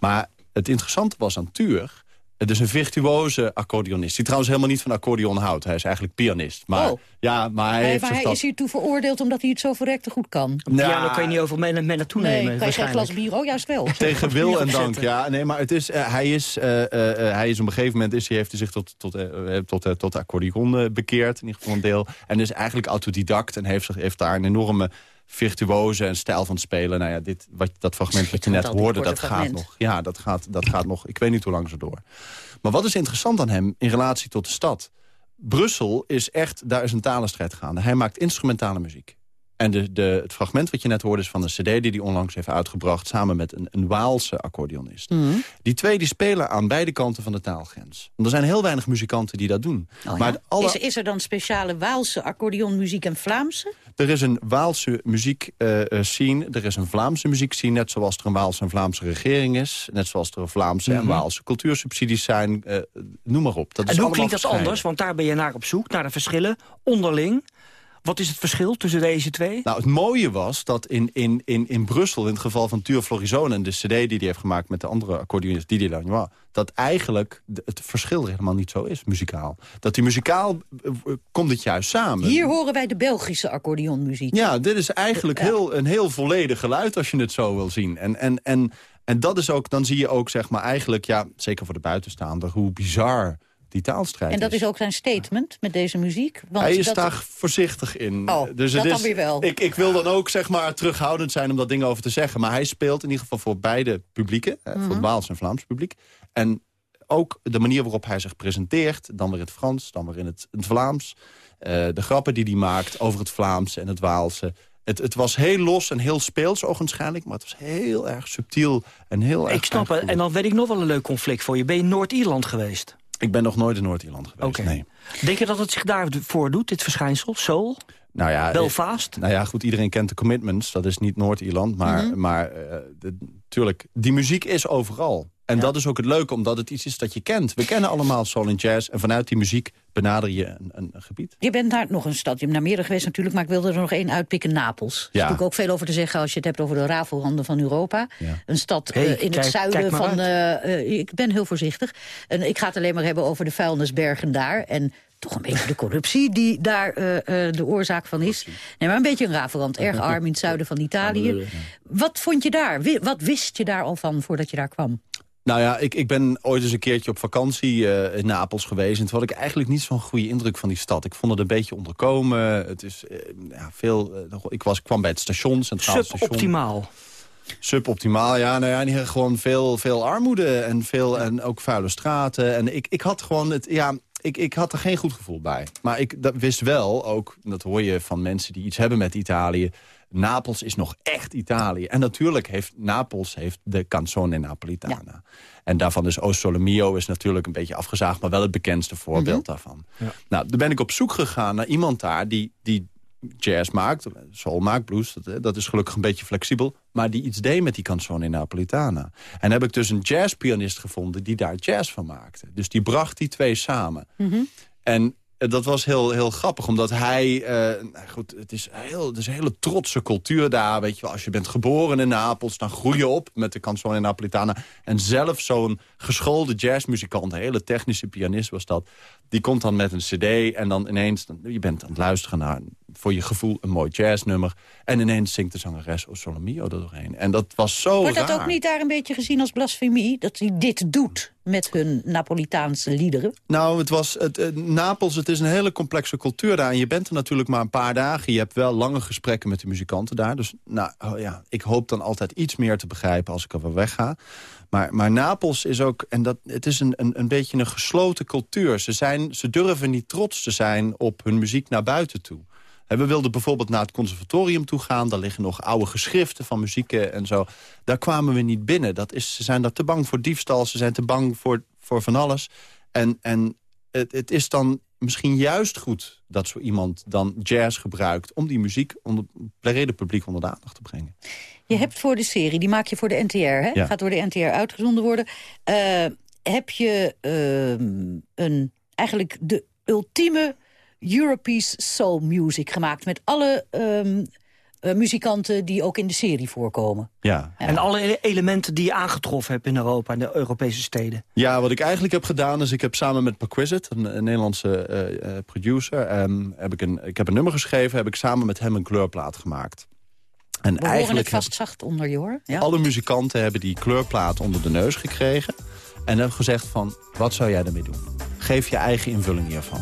Maar het interessante was aan Tuur... Het is een virtuoze accordeonist. Die trouwens helemaal niet van accordeon houdt. Hij is eigenlijk pianist. Maar, Oh. ja, maar hij Nee, heeft maar zich hij dat... is hiertoe veroordeeld omdat hij het zo verrekte goed kan. Een piano kan je niet over mee, mee naartoe Nee, nemen, kan je geen glas bier? Oh, juist wel. Tegen wil en dank, ja. Nee, maar het is, eh, hij, is, eh, eh, hij is op een gegeven moment is, hij heeft hij zich tot, tot, tot, tot de accordeon bekeerd. In ieder geval een deel. En is eigenlijk autodidact en heeft, zich, heeft daar een enorme virtuose en stijl van spelen. Nou ja, dit, wat, dat fragment wat je net hoorde, dat gaat fragment. nog. Ja, dat gaat, dat gaat nog. Ik weet niet hoe lang zo door. Maar wat is interessant aan hem in relatie tot de stad? Brussel is echt, daar is een talenstrijd gaande. Hij maakt instrumentale muziek. En de, de, het fragment wat je net hoorde is van een cd die hij onlangs heeft uitgebracht... samen met een, een Waalse accordeonist. Mhm. Die twee die spelen aan beide kanten van de taalgrens. Want er zijn heel weinig muzikanten die dat doen. Oh, ja? maar alle, is, is er dan speciale Waalse accordeonmuziek en Vlaamse? er is een Waalse muziekscene, er is een Vlaamse muziekscene... net zoals er een Waalse en Vlaamse regering is. Net zoals er een Vlaamse en Mhm. Waalse cultuursubsidies zijn. eh, noem maar op. Dat is en hoe klinkt dat anders? Want daar ben je naar op zoek, naar de verschillen onderling. Wat is het verschil tussen deze twee? Nou, het mooie was dat in, in, in, in Brussel, in het geval van Tuur Florizone... en de cd die hij heeft gemaakt met de andere accordeonist Didier Lanois... dat eigenlijk het verschil er helemaal niet zo is, muzikaal. Dat die muzikaal eh, eh, komt het juist samen. Hier horen wij de Belgische accordeonmuziek. Ja, dit is eigenlijk heel, een heel volledig geluid als je het zo wil zien. En, en, en, en dat is ook, dan zie je ook, zeg maar, eigenlijk, ja, zeker voor de buitenstaander, hoe bizar die taalstrijd En dat is ook zijn statement met deze muziek? Want Hij is dat... daar voorzichtig in. Oh, dus dat het dan is, weer wel. Ik, ik wil dan ook zeg maar, terughoudend zijn om dat ding over te zeggen. Maar hij speelt in ieder geval voor beide publieken. Hè, Voor Mhm. het Waals en Vlaams publiek. En ook de manier waarop hij zich presenteert. Dan weer in het Frans, dan weer in het, in het Vlaams. Eh, de grappen die hij maakt over het Vlaamse en het Waalse. Het, het was heel los en heel speels ogenschijnlijk. Maar het was heel erg subtiel en heel erg... Ik snap het. En dan weet ik nog wel een leuk conflict voor je. Ben je in Noord-Ierland geweest? Ik ben nog nooit in Noord-Ierland geweest, nee. Denk je dat het zich daarvoor doet, dit verschijnsel? Soul? Nou ja, Belfast? Nou ja, goed, iedereen kent de commitments. Dat is niet Noord-Ierland, maar, Mhm. maar eh, de- tuurlijk, die muziek is overal. En dat is ook het leuke, omdat het iets is dat je kent. We kennen allemaal soul en jazz. En vanuit die muziek benader je een, een, een gebied. Je bent naar nog een stad, je bent naar meerdere geweest natuurlijk... maar ik wilde er nog één uitpikken, Napels. Er is Ja. natuurlijk ook veel over te zeggen als je het hebt over de rafelranden van Europa. Een stad Hey, eh, in kijk- het zuiden van... eh, eh, ik ben heel voorzichtig. En ik ga het alleen maar hebben over de vuilnisbergen daar... en toch een beetje de corruptie die daar eh, eh, de oorzaak van is. Nee, maar een beetje een rafelrand. Erg arm in het zuiden van Italië. Wat vond je daar? Wat wist je daar al van voordat je daar kwam? Nou ja, ik, ik ben ooit eens een keertje op vakantie eh, in Napels geweest. En toen had ik eigenlijk niet zo'n goede indruk van die stad. Ik vond het een beetje onderkomen. Het is ja, veel... ik, was, ik kwam bij het station, Centraal Station. Suboptimaal. Suboptimaal, ja. Nou ja, gewoon veel, veel armoede en, veel, en ook vuile straten. En ik, ik had gewoon het... Ja, ik, ik had er geen goed gevoel bij. Maar ik dat wist wel, ook, dat hoor je van mensen die iets hebben met Italië... Napels is nog echt Italië. En natuurlijk heeft Napels heeft de canzone napolitana. En daarvan is O Sole Mio is natuurlijk een beetje afgezaagd... maar wel het bekendste voorbeeld daarvan. Nou, toen ben ik op zoek gegaan naar iemand daar die, die jazz maakt. Soul maakt, blues, dat, dat is gelukkig een beetje flexibel. Maar die iets deed met die canzone napolitana. En heb ik dus een jazzpianist gevonden die daar jazz van maakte. Dus die bracht die twee samen. En eh, dat was heel, heel grappig, omdat hij... eh, nou goed, het is, heel, het is een hele trotse cultuur daar. Weet je wel, als je bent geboren in Napels, dan groei je op met de canzone napolitana. En zelf zo'n geschoolde jazzmuzikant, een hele technische pianist was dat... die komt dan met een cd en dan ineens... Dan, je bent aan het luisteren naar, voor je gevoel, een mooi jazznummer... en ineens zingt de zangeres O Sole Mio er doorheen. En dat was zo Wordt dat raar. ook niet daar een beetje gezien als blasfemie? Dat hij dit doet met hun Napolitaanse liederen? Nou, het was het, eh, Napels, het is een hele complexe cultuur daar. En je bent er natuurlijk maar een paar dagen. Je hebt wel lange gesprekken met de muzikanten daar. Dus nou, oh ja, ik hoop dan altijd iets meer te begrijpen als ik er weer wegga. Maar, maar Napels is ook, en dat, het is een, een, een beetje een gesloten cultuur. Ze, zijn, ze durven niet trots te zijn op hun muziek naar buiten toe. Hè, We wilden bijvoorbeeld naar het conservatorium toe gaan. Daar liggen nog oude geschriften van muzieken en zo. Daar kwamen we niet binnen. Dat is, ze zijn daar te bang voor diefstal. Ze zijn te bang voor, voor van alles. En, en het, het is dan misschien juist goed dat zo iemand dan jazz gebruikt... om die muziek onder het brede publiek onder de aandacht te brengen. Je hebt voor de serie, die maak je voor de NTR, hè? Ja. Gaat door de NTR uitgezonden worden. Eh, heb je ehm, een, eigenlijk de ultieme Europees soul music gemaakt... met alle ehm, eh, muzikanten die ook in de serie voorkomen. Ja. En alle ele- elementen die je aangetroffen hebt in Europa en de Europese steden. Ja, wat ik eigenlijk heb gedaan is... ik heb samen met Perquisite, een, een Nederlandse eh, eh, producer... ehm, heb ik, een, ik heb een nummer geschreven, heb ik samen met hem een kleurplaat gemaakt. En We horen het eigenlijk vast zacht onder je hoor. Ja. Alle muzikanten hebben die kleurplaat onder de neus gekregen. En hebben gezegd van, wat zou jij ermee doen? Geef je eigen invulling hiervan.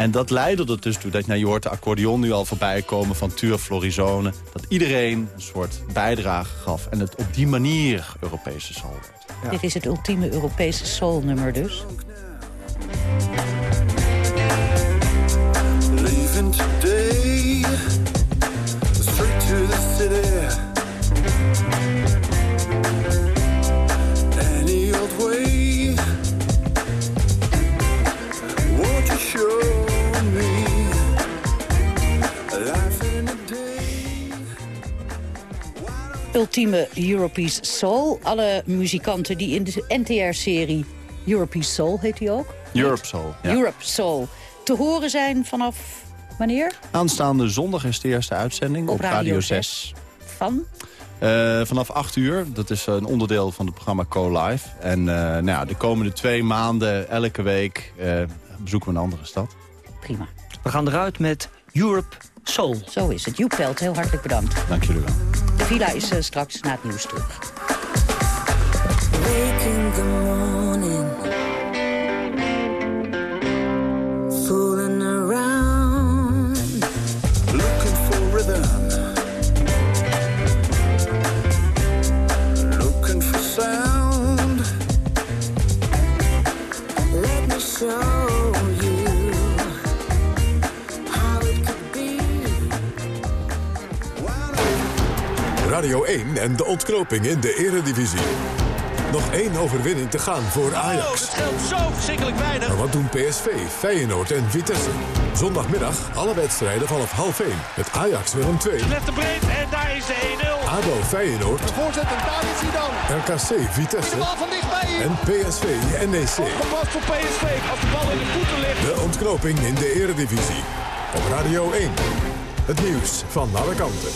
En dat leidde er dus toe, dat, nou, je hoort de accordeon nu al voorbij komen van Tuur Florizone. Dat iedereen een soort bijdrage gaf. En het op die manier Europese soul werd. Dit is het ultieme Europese soulnummer dus. Ultieme Europees Soul. Alle muzikanten die in de NTR-serie Europees Soul, heet die ook? Europe Soul. Ja. Europe Soul. Te horen zijn vanaf Wanneer? Aanstaande zondag is de eerste uitzending op, Op Radio Radio 6. 6. Van? Eh, vanaf 8 uur. Dat is een onderdeel van het programma Co-Live. En eh, nou ja, de komende twee maanden, elke week, eh, bezoeken we een andere stad. Prima. We gaan eruit met Europe Soul. Zo is het. Joep Veld, heel hartelijk bedankt. Dank jullie wel. Villa is eh, straks na het nieuws terug. Radio 1 en de ontknoping in de eredivisie. Nog één overwinning te gaan voor Ajax. Het scheelt zo verschrikkelijk weinig. Maar wat doen PSV, Feyenoord en Vitesse? Zondagmiddag alle wedstrijden vanaf half 1. Met Ajax Willem 2. Left de breed en daar is de 1-0. ADO Feyenoord. De voorzet en daar is hij dan. RKC Vitesse. De bal van dichtbij. En PSV NEC. Gepast voor PSV als de bal in de voeten ligt. De ontknoping in de eredivisie. Op Radio 1. Het nieuws van alle kanten.